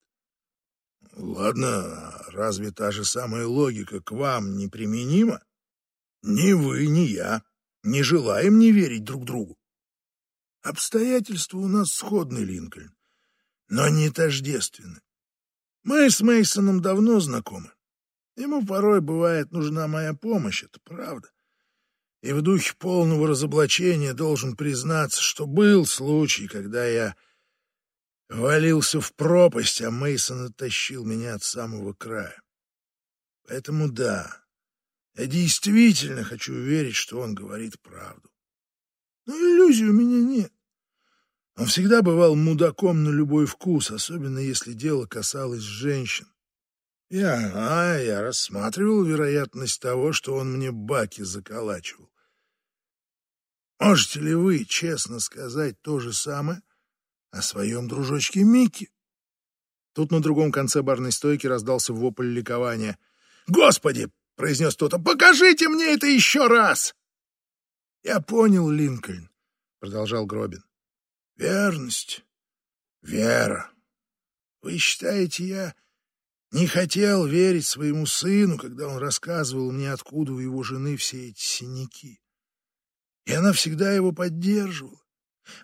Ладно, разве та же самая логика к вам неприменима? Ни вы, ни я не желаем не верить друг другу. Обстоятельства у нас сходны, Линкольн, но не тождественны. Мы с Мейсоном давно знакомы. Ему порой бывает нужна моя помощь, это правда. И в духе полного разоблачения должен признаться, что был случай, когда я валился в пропасть, а Мейсон оттащил меня от самого края. Поэтому да, я действительно хочу верить, что он говорит правду. Но иллюзий у меня нет. Он всегда бывал мудаком на любой вкус, особенно если дело касалось женщин. Я, а, я рассматривал вероятность того, что он мне баки заколачивал. Можете ли вы честно сказать то же самое о своем дружочке Микки? Тут на другом конце барной стойки раздался вопль ликования. «Господи!» — произнес кто-то. «Покажите мне это еще раз!» «Я понял, Линкольн», — продолжал Гробин. «Верность, вера. Вы считаете, я не хотел верить своему сыну, когда он рассказывал мне, откуда у его жены все эти синяки. И она всегда его поддерживала,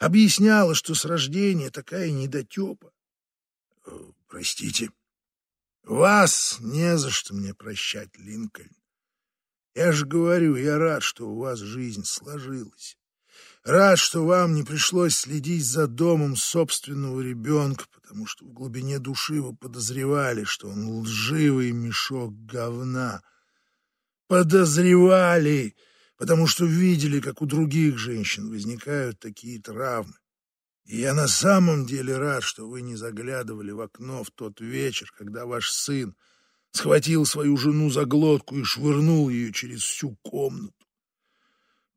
объясняла, что с рождения такая недотепа. Э, простите, вас не за что мне прощать, Линкольн. Я же говорю, я рад, что у вас жизнь сложилась. Рад, что вам не пришлось следить за домом собственного ребенка, потому что в глубине души вы подозревали, что он лживый мешок говна. Подозревали, потому что видели, как у других женщин возникают такие травмы. И я на самом деле рад, что вы не заглядывали в окно в тот вечер, когда ваш сын схватил свою жену за глотку и швырнул ее через всю комнату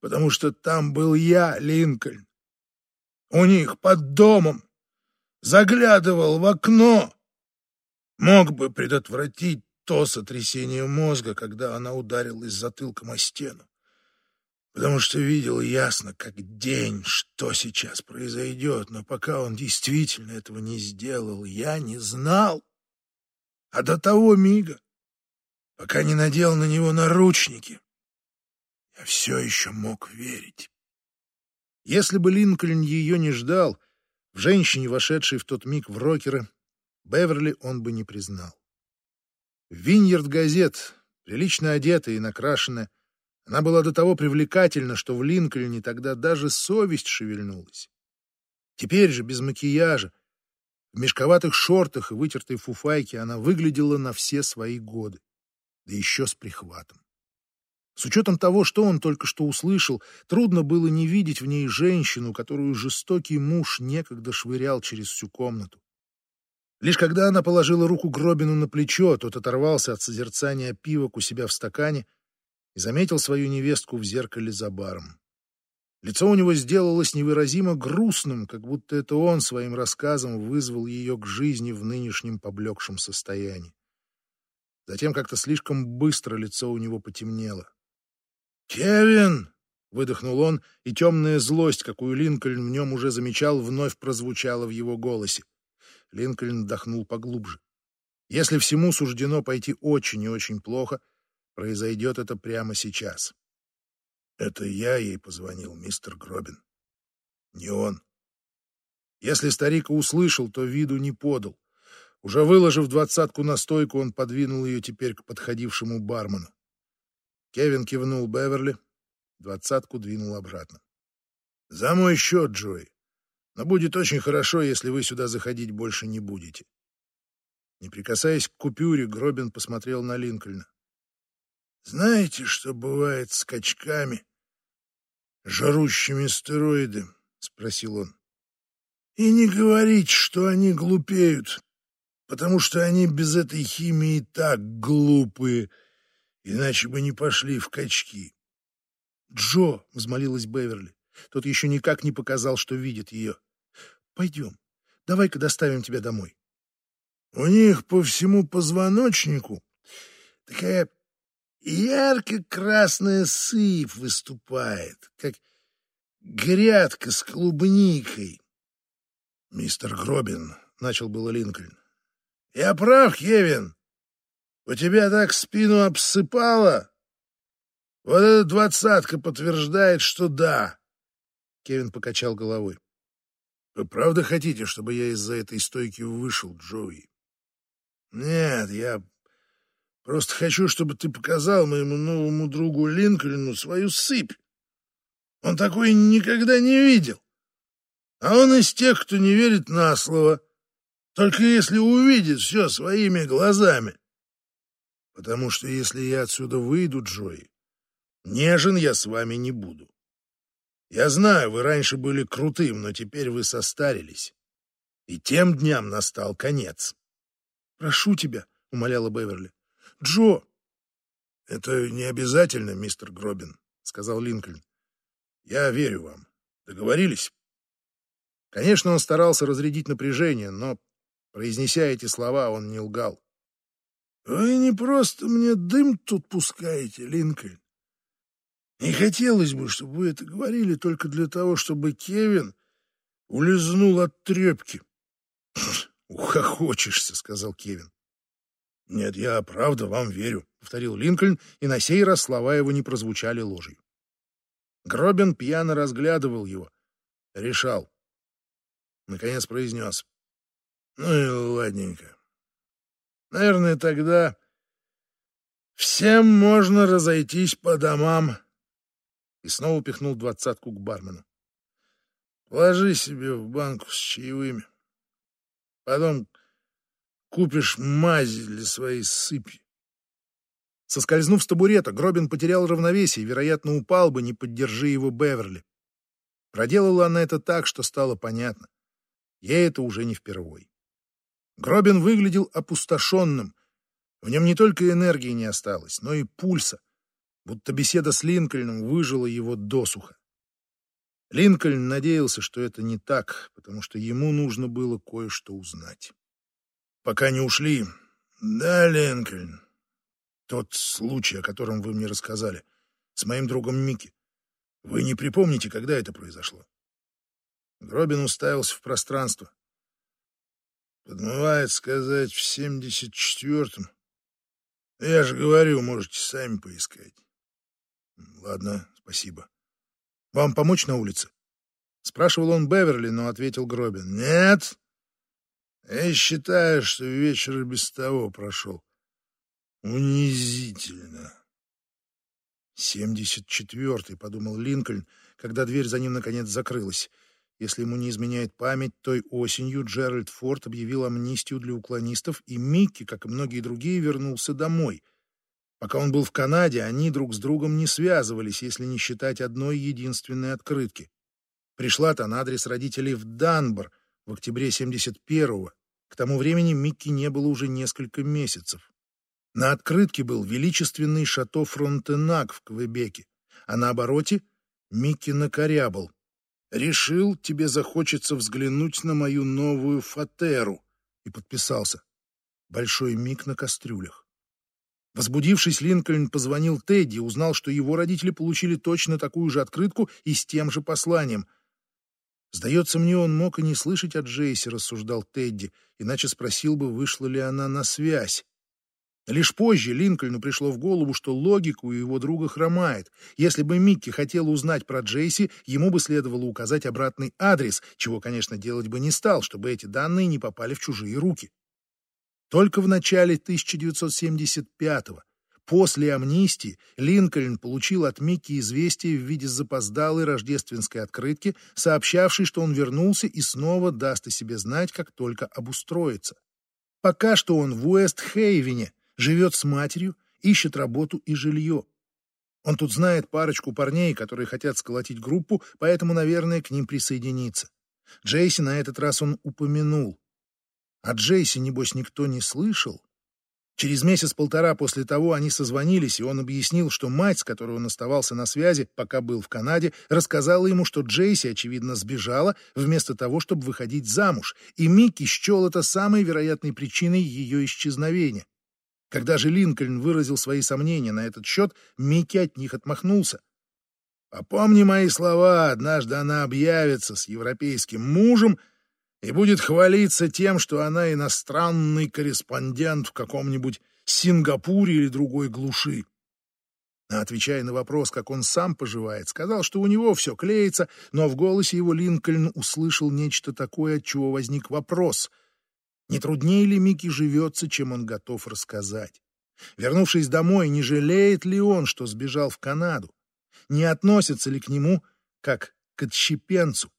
потому что там был я, Линкольн. У них под домом. Заглядывал в окно. Мог бы предотвратить то сотрясение мозга, когда она ударилась затылком о стену. Потому что видел ясно, как день, что сейчас произойдет, но пока он действительно этого не сделал, я не знал. А до того мига, пока не надел на него наручники, я все еще мог верить. Если бы Линкольн ее не ждал, в женщине, вошедшей в тот миг в рокеры, Беверли он бы не признал. Виньерд газет, прилично одетая и накрашенная, она была до того привлекательна, что в Линкольне тогда даже совесть шевельнулась. Теперь же, без макияжа, в мешковатых шортах и вытертой фуфайке она выглядела на все свои годы, да еще с прихватом. С учетом того, что он только что услышал, трудно было не видеть в ней женщину, которую жестокий муж некогда швырял через всю комнату. Лишь когда она положила руку Гробину на плечо, тот оторвался от созерцания пивок у себя в стакане и заметил свою невестку в зеркале за баром. Лицо у него сделалось невыразимо грустным, как будто это он своим рассказом вызвал ее к жизни в нынешнем поблекшем состоянии. Затем как-то слишком быстро лицо у него потемнело. «Кевин!» — выдохнул он, и темная злость, какую Линкольн в нем уже замечал, вновь прозвучала в его голосе. Линкольн вдохнул поглубже. Если всему суждено пойти очень и очень плохо, произойдет это прямо сейчас. Это я ей позвонил, мистер Гробин. Не он. Если старик услышал, то виду не подал. Уже выложив двадцатку на стойку, он подвинул ее теперь к подходившему бармену. Кевин кивнул Беверли, двадцатку двинул обратно. «За мой счет, Джой. Но будет очень хорошо, если вы сюда заходить больше не будете». Не прикасаясь к купюре, Гробин посмотрел на Линкольна. «Знаете, что бывает с качками, жрущими стероиды?» — спросил он. «И не говорить, что они глупеют, потому что они без этой химии так глупые» иначе бы не пошли в качки. «Джо!» — взмолилась Беверли. Тот еще никак не показал, что видит ее. «Пойдем, давай-ка доставим тебя домой». У них по всему позвоночнику такая ярко-красная сыпь выступает, как грядка с клубникой. «Мистер Гробин», — начал было Линкольн. «Я прав, Кевин. У тебя так спину обсыпало. Вот эта двадцатка подтверждает, что да. Кевин покачал головой. Вы правда хотите, чтобы я из-за этой стойки вышел, Джоуи? Нет, я просто хочу, чтобы ты показал моему новому другу Линкольну свою сыпь. Он такой никогда не видел. А он из тех, кто не верит на слово, только если увидит все своими глазами. Потому что если я отсюда выйду, Джои, нежен я с вами не буду. Я знаю, вы раньше были крутым, но теперь вы состарились. И тем дням настал конец. — Прошу тебя, — умоляла Беверли. — Джо! — Это не обязательно, мистер Гробин, — сказал Линкольн. — Я верю вам. Договорились? Конечно, он старался разрядить напряжение, но, произнеся эти слова, он не лгал. — Вы не просто мне дым тут пускаете, Линкольн. Не хотелось бы, чтобы вы это говорили только для того, чтобы Кевин улизнул от трепки. — Ухохочешься, — сказал Кевин. — Нет, я правда вам верю, — повторил Линкольн, и на сей раз слова его не прозвучали ложью. Гробин пьяно разглядывал его, решал. Наконец произнес. — Ну и ладненько. Наверное, тогда всем можно разойтись по домам и снова пихнул двадцатку к бармену. Положи себе в банку с чаевыми. Потом купишь мази для своей сыпи. Соскользнув с табурета, Гробин потерял равновесие и, вероятно, упал бы, не поддержи его Беверли. Проделала она это так, что стало понятно. Ей это уже не впервой. Гробин выглядел опустошенным. В нем не только энергии не осталось, но и пульса, будто беседа с Линкольном выжила его досуха. Линкольн надеялся, что это не так, потому что ему нужно было кое-что узнать. «Пока не ушли...» «Да, Линкольн. Тот случай, о котором вы мне рассказали, с моим другом Микки. Вы не припомните, когда это произошло?» Гробин уставился в пространство. «Подмывает сказать, в семьдесят четвертом. Я же говорю, можете сами поискать. Ладно, спасибо. Вам помочь на улице? Спрашивал он Беверли, но ответил Гробин. Нет. Я считаю, что вечер без того прошел. Унизительно. «Семьдесят четвертый», — подумал Линкольн, когда дверь за ним наконец закрылась. Если ему не изменяет память, той осенью Джеральд Форд объявил амнистию для уклонистов, и Микки, как и многие другие, вернулся домой — Пока он был в Канаде, они друг с другом не связывались, если не считать одной единственной открытки. Пришла-то на адрес родителей в Данбор в октябре 71-го. К тому времени Микки не было уже несколько месяцев. На открытке был величественный шато Фронтенак в Квебеке, а на обороте Микки накорябал. «Решил, тебе захочется взглянуть на мою новую фатеру» и подписался. Большой миг на кастрюлях. Возбудившись, Линкольн позвонил Тедди узнал, что его родители получили точно такую же открытку и с тем же посланием. «Сдается мне, он мог и не слышать от Джейси», — рассуждал Тедди, иначе спросил бы, вышла ли она на связь. Лишь позже Линкольну пришло в голову, что логика у его друга хромает. Если бы Микки хотел узнать про Джейси, ему бы следовало указать обратный адрес, чего, конечно, делать бы не стал, чтобы эти данные не попали в чужие руки. Только в начале 1975-го, после амнистии, Линкольн получил от Микки известие в виде запоздалой рождественской открытки, сообщавшей, что он вернулся и снова даст о себе знать, как только обустроится. Пока что он в Уэст-Хейвене, живет с матерью, ищет работу и жилье. Он тут знает парочку парней, которые хотят сколотить группу, поэтому, наверное, к ним присоединиться. Джейси на этот раз он упомянул. О Джейси, небось, никто не слышал. Через месяц-полтора после того они созвонились, и он объяснил, что мать, с которой он оставался на связи, пока был в Канаде, рассказала ему, что Джейси, очевидно, сбежала вместо того, чтобы выходить замуж, и Микки счел это самой вероятной причиной ее исчезновения. Когда же Линкольн выразил свои сомнения на этот счет, Микки от них отмахнулся. «Попомни мои слова, однажды она объявится с европейским мужем», и будет хвалиться тем, что она иностранный корреспондент в каком-нибудь Сингапуре или другой глуши. А отвечая на вопрос, как он сам поживает, сказал, что у него все клеится, но в голосе его Линкольн услышал нечто такое, от чего возник вопрос. Не труднее ли Микки живется, чем он готов рассказать? Вернувшись домой, не жалеет ли он, что сбежал в Канаду? Не относится ли к нему как к отщепенцу?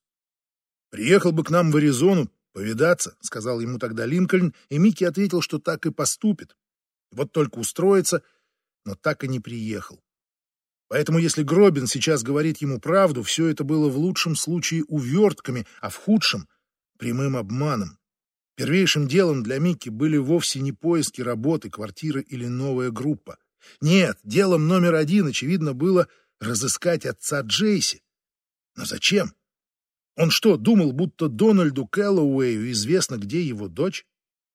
«Приехал бы к нам в Аризону повидаться», — сказал ему тогда Линкольн, и Микки ответил, что так и поступит. Вот только устроится — но так и не приехал. Поэтому если Гробин сейчас говорит ему правду, все это было в лучшем случае увертками, а в худшем — прямым обманом. Первейшим делом для Микки были вовсе не поиски работы, квартиры или новая группа. Нет, делом номер один, очевидно, было разыскать отца Джейси. Но зачем? Он что, думал, будто Дональду Кэллоуэю известно, где его дочь?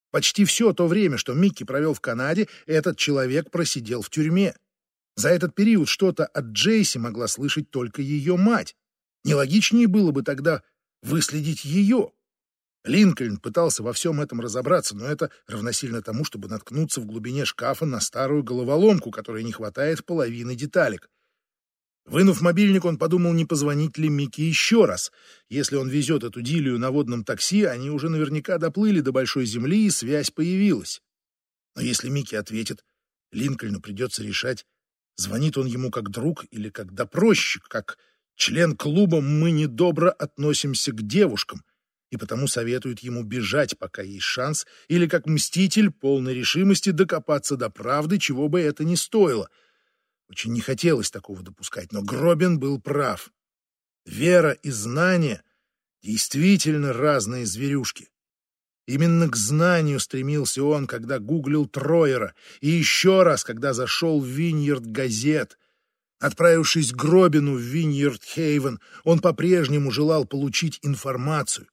Почти все то время, что Микки провел в Канаде, этот человек просидел в тюрьме. За этот период что-то от Джейси могла слышать только ее мать. Нелогичнее было бы тогда выследить ее. Линкольн пытался во всем этом разобраться, но это равносильно тому, чтобы наткнуться в глубине шкафа на старую головоломку, которой не хватает половины деталек. Вынув мобильник, он подумал, не позвонить ли Микки еще раз. Если он везет эту Дилию на водном такси, они уже наверняка доплыли до Большой Земли, и связь появилась. Но если Микки ответит, Линкольну придется решать, звонит он ему как друг или как допросчик, как член клуба «Мы недобро относимся к девушкам», и потому советует ему бежать, пока есть шанс, или как мститель, полной решимости докопаться до правды, чего бы это ни стоило — очень не хотелось такого допускать, но Гробин был прав. Вера и знание действительно разные зверюшки. Именно к знанию стремился он, когда гуглил Троера, и еще раз, когда зашел в Виньерд газет. Отправившись к Гробину в Виньерд Хейвен, он по-прежнему желал получить информацию.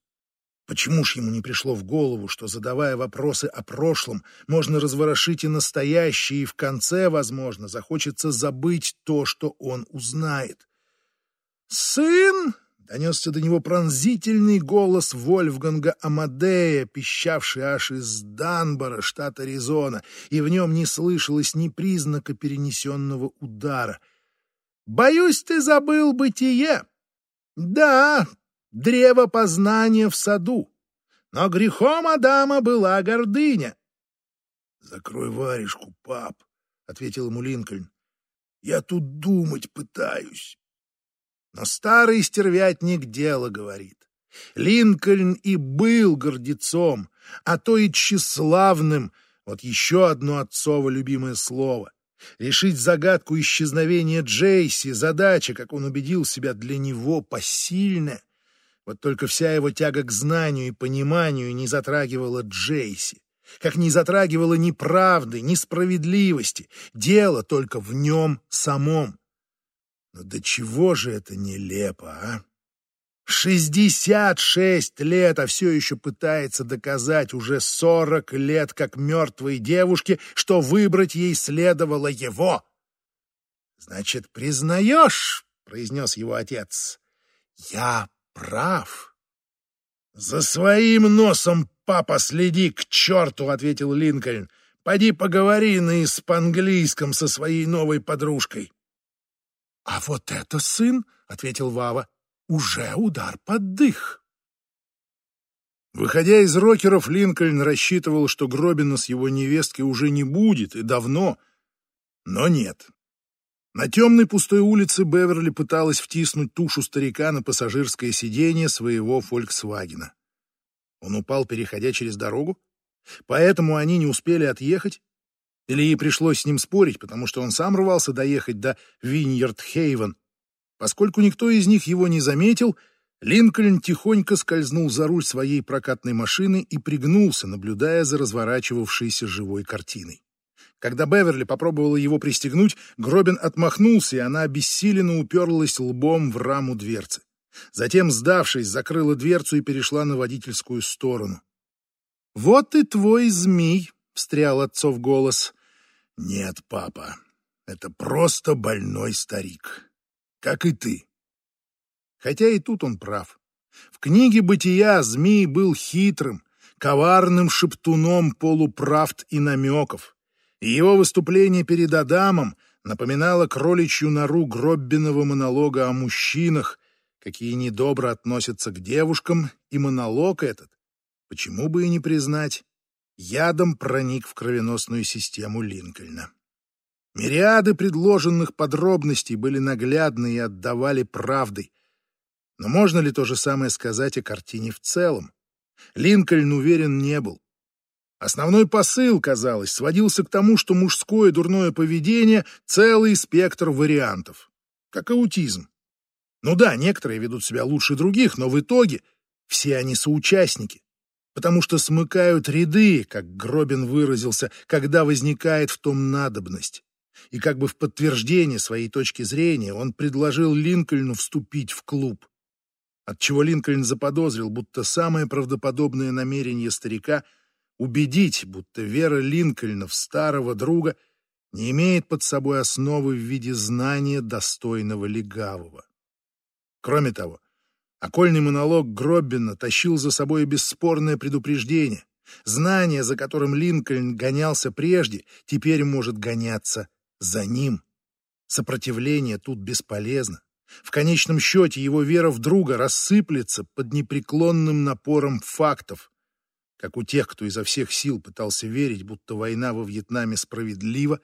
Почему ж ему не пришло в голову, что, задавая вопросы о прошлом, можно разворошить и настоящее, и в конце, возможно, захочется забыть то, что он узнает? «Сын!» — донесся до него пронзительный голос Вольфганга Амадея, пищавший аж из Данбора, штат Аризона, и в нем не слышалось ни признака перенесенного удара. «Боюсь, ты забыл бытие!» «Да, древо познания в саду. Но грехом Адама была гордыня. — Закрой варежку, пап, — ответил ему Линкольн. — Я тут думать пытаюсь. Но старый стервятник дело говорит. Линкольн и был гордецом, а то и тщеславным, вот еще одно отцово любимое слово. Решить загадку исчезновения Джейси — задача, как он убедил себя, для него посильная. Вот только вся его тяга к знанию и пониманию не затрагивала Джейси, как не затрагивала ни правды, ни справедливости. Дело только в нем самом. Но до чего же это нелепо, а? Шестьдесят шесть лет, а все еще пытается доказать уже сорок лет, как мертвой девушке, что выбрать ей следовало его. «Значит, признаешь?» — произнес его отец. «Я прав. «За своим носом, папа, следи к черту!» — ответил Линкольн. «Пойди поговори на испанглийском со своей новой подружкой». «А вот это, сын!» — ответил Вава. «Уже удар под дых». Выходя из рокеров, Линкольн рассчитывал, что Гробина с его невесткой уже не будет, и давно. Но нет. На темной пустой улице Беверли пыталась втиснуть тушу старика на пассажирское сиденье своего «Фольксвагена». Он упал, переходя через дорогу? Поэтому они не успели отъехать? Или ей пришлось с ним спорить, потому что он сам рвался доехать до Виньерд-Хейвен? Поскольку никто из них его не заметил, Линкольн тихонько скользнул за руль своей прокатной машины и пригнулся, наблюдая за разворачивавшейся живой картиной. Когда Беверли попробовала его пристегнуть, Гробин отмахнулся, и она обессиленно уперлась лбом в раму дверцы. Затем, сдавшись, закрыла дверцу и перешла на водительскую сторону. «Вот и твой змей!» — встрял отцов голос. «Нет, папа, это просто больной старик, как и ты». Хотя и тут он прав. В книге «Бытия» змей был хитрым, коварным шептуном полуправд и намеков и его выступление перед Адамом напоминала кроличью нору Гроббиного монолога о мужчинах, какие недобро относятся к девушкам, и монолог этот, почему бы и не признать, ядом проник в кровеносную систему Линкольна. Мириады предложенных подробностей были наглядны и отдавали правдой. Но можно ли то же самое сказать о картине в целом? Линкольн уверен не был. Основной посыл, казалось, сводился к тому, что мужское дурное поведение — целый спектр вариантов, как аутизм. Ну да, некоторые ведут себя лучше других, но в итоге все они соучастники, потому что смыкают ряды, как Гробин выразился, когда возникает в том надобность. И как бы в подтверждение своей точки зрения он предложил Линкольну вступить в клуб. Отчего Линкольн заподозрил, будто самое правдоподобное намерение старика — убедить, будто вера Линкольна в старого друга не имеет под собой основы в виде знания достойного легавого. Кроме того, окольный монолог Гроббина тащил за собой бесспорное предупреждение. Знание, за которым Линкольн гонялся прежде, теперь может гоняться за ним. Сопротивление тут бесполезно. В конечном счете его вера в друга рассыплется под непреклонным напором фактов, как у тех, кто изо всех сил пытался верить, будто война во Вьетнаме справедлива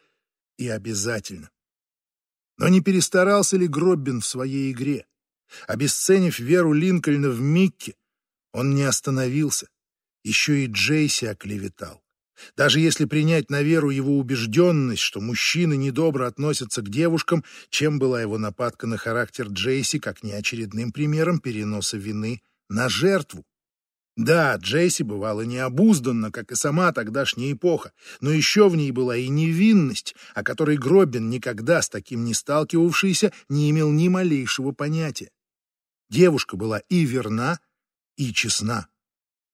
и обязательна. Но не перестарался ли Гроббин в своей игре? Обесценив веру Линкольна в Микки, он не остановился. Еще и Джейси оклеветал. Даже если принять на веру его убежденность, что мужчины недобро относятся к девушкам, чем была его нападка на характер Джейси, как неочередным примером переноса вины на жертву. Да, Джесси бывала необузданна, как и сама тогдашняя эпоха, но еще в ней была и невинность, о которой Гробин, никогда с таким не сталкивавшийся, не имел ни малейшего понятия. Девушка была и верна, и честна.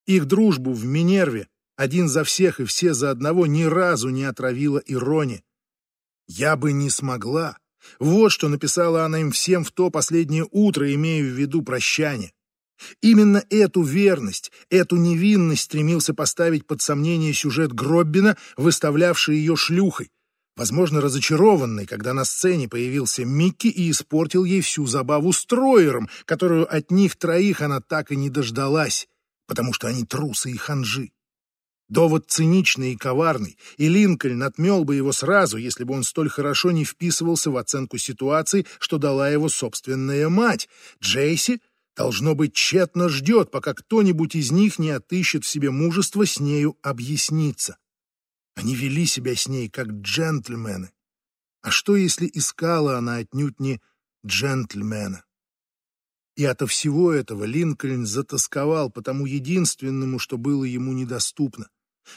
Их дружбу в Минерве один за всех и все за одного ни разу не отравила ирония. «Я бы не смогла». Вот что написала она им всем в то последнее утро, имея в виду прощание. Именно эту верность, эту невинность стремился поставить под сомнение сюжет Гроббина, выставлявший ее шлюхой, возможно, разочарованный, когда на сцене появился Микки и испортил ей всю забаву с Троером, которую от них троих она так и не дождалась, потому что они трусы и ханжи. Довод циничный и коварный, и Линкольн отмел бы его сразу, если бы он столь хорошо не вписывался в оценку ситуации, что дала его собственная мать. Джейси должно быть, тщетно ждет, пока кто-нибудь из них не отыщет в себе мужество с нею объясниться. Они вели себя с ней как джентльмены. А что, если искала она отнюдь не джентльмена? И ото всего этого Линкольн затасковал по тому единственному, что было ему недоступно.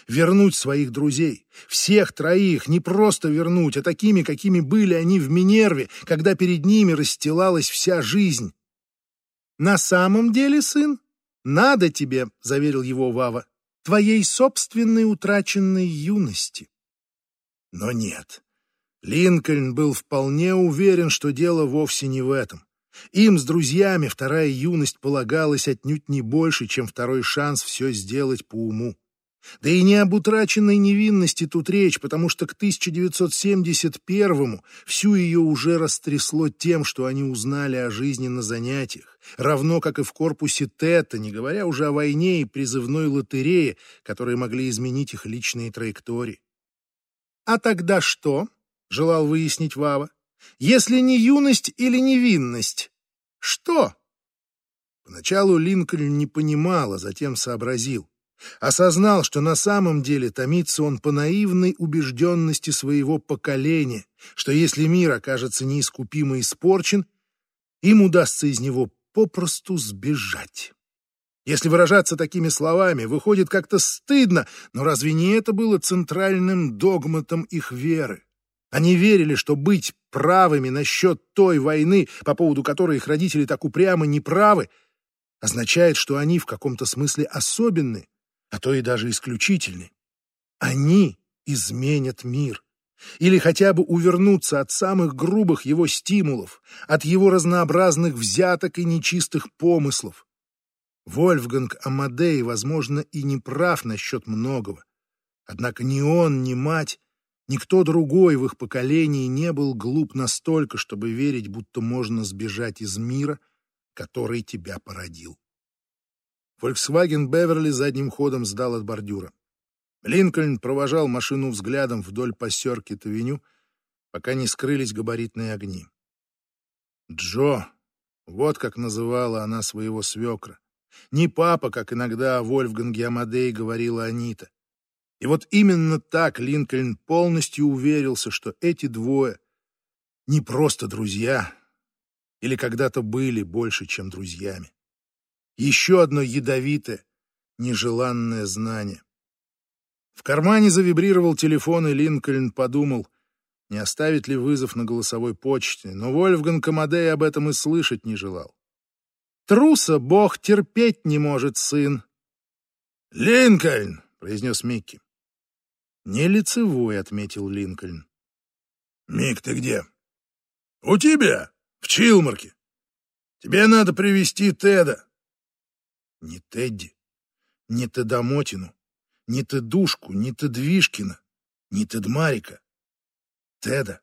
Вернуть своих друзей, всех троих, не просто вернуть, а такими, какими были они в Минерве, когда перед ними расстилалась вся жизнь. «На самом деле, сын, надо тебе, — заверил его Вава, — твоей собственной утраченной юности». Но нет. Линкольн был вполне уверен, что дело вовсе не в этом. Им с друзьями вторая юность полагалась отнюдь не больше, чем второй шанс все сделать по уму. Да и не об утраченной невинности тут речь, потому что к 1971-му всю ее уже растрясло тем, что они узнали о жизни на занятиях, равно как и в корпусе ТЭТа, не говоря уже о войне и призывной лотерее, которые могли изменить их личные траектории. «А тогда что?» — желал выяснить Вава. «Если не юность или невинность, что?» Поначалу Линкольн не понимал, а затем сообразил. Осознал, что на самом деле томится он по наивной убежденности своего поколения, что если мир окажется неискупимо испорчен, им удастся из него попросту сбежать. Если выражаться такими словами, выходит как-то стыдно, но разве не это было центральным догматом их веры? Они верили, что быть правыми насчет той войны, по поводу которой их родители так упрямо неправы, означает, что они в каком-то смысле особенны, а то и даже исключительны. Они изменят мир. Или хотя бы увернуться от самых грубых его стимулов, от его разнообразных взяток и нечистых помыслов. Вольфганг Амадей, возможно, и не прав насчет многого. Однако ни он, ни мать Никто другой в их поколении не был глуп настолько, чтобы верить, будто можно сбежать из мира, который тебя породил. Volkswagen Беверли задним ходом сдал от бордюра. Линкольн провожал машину взглядом вдоль по Сёркит-авеню, пока не скрылись габаритные огни. Джо, вот как называла она своего свекра. Не папа, как иногда о Вольфганге Амадей говорила Анита. И вот именно так Линкольн полностью уверился, что эти двое не просто друзья, или когда-то были больше, чем друзьями. Еще одно ядовитое, нежеланное знание. В кармане завибрировал телефон, и Линкольн подумал, не оставить ли вызов на голосовой почте, но Вольфганг Амадей об этом и слышать не желал. «Труса Бог терпеть не может, сын!» «Линкольн!» — произнес Микки. «Не лицевой», — отметил Линкольн. «Мик, ты где?» «У тебя, в Чилмарке. Тебе надо привести Теда». «Не Тедди, не Тедамотину, не Тедушку, не Тедвишкина, не Тедмарика. Теда».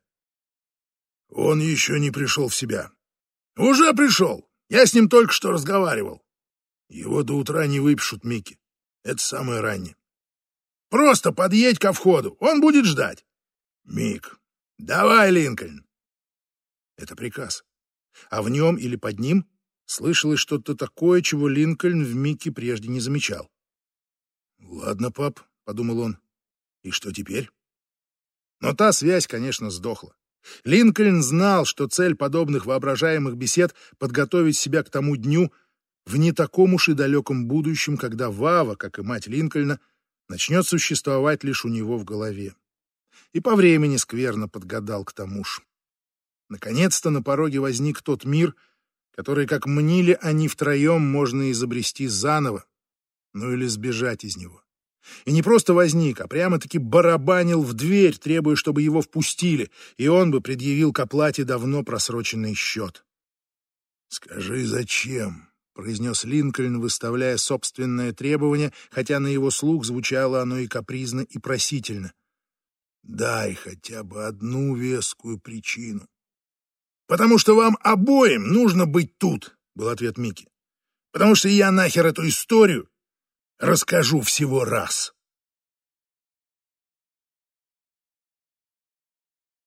«Он еще не пришел в себя». «Уже пришел. Я с ним только что разговаривал». «Его до утра не выпишут, Микки. Это самое раннее. Просто подъедь ко входу, он будет ждать. Мик, давай, Линкольн. Это приказ. А в нем или под ним слышалось что-то такое, чего Линкольн в Мике прежде не замечал. «Ладно, пап», — подумал он, — «и что теперь?» Но та связь, конечно, сдохла. Линкольн знал, что цель подобных воображаемых бесед — подготовить себя к тому дню в не таком уж и далеком будущем, когда Вава, как и мать Линкольна, начнет существовать лишь у него в голове. И по времени скверно подгадал к тому ж. Наконец-то на пороге возник тот мир, который, как мнили они втроем, можно изобрести заново, ну или сбежать из него. И не просто возник, а прямо-таки барабанил в дверь, требуя, чтобы его впустили, и он бы предъявил к оплате давно просроченный счет. «Скажи, зачем?» произнес Линкольн, выставляя собственное требование, хотя на его слух звучало оно и капризно, и просительно. «Дай хотя бы одну вескую причину». «Потому что вам обоим нужно быть тут», — был ответ Микки. «Потому что я нахер эту историю расскажу всего раз».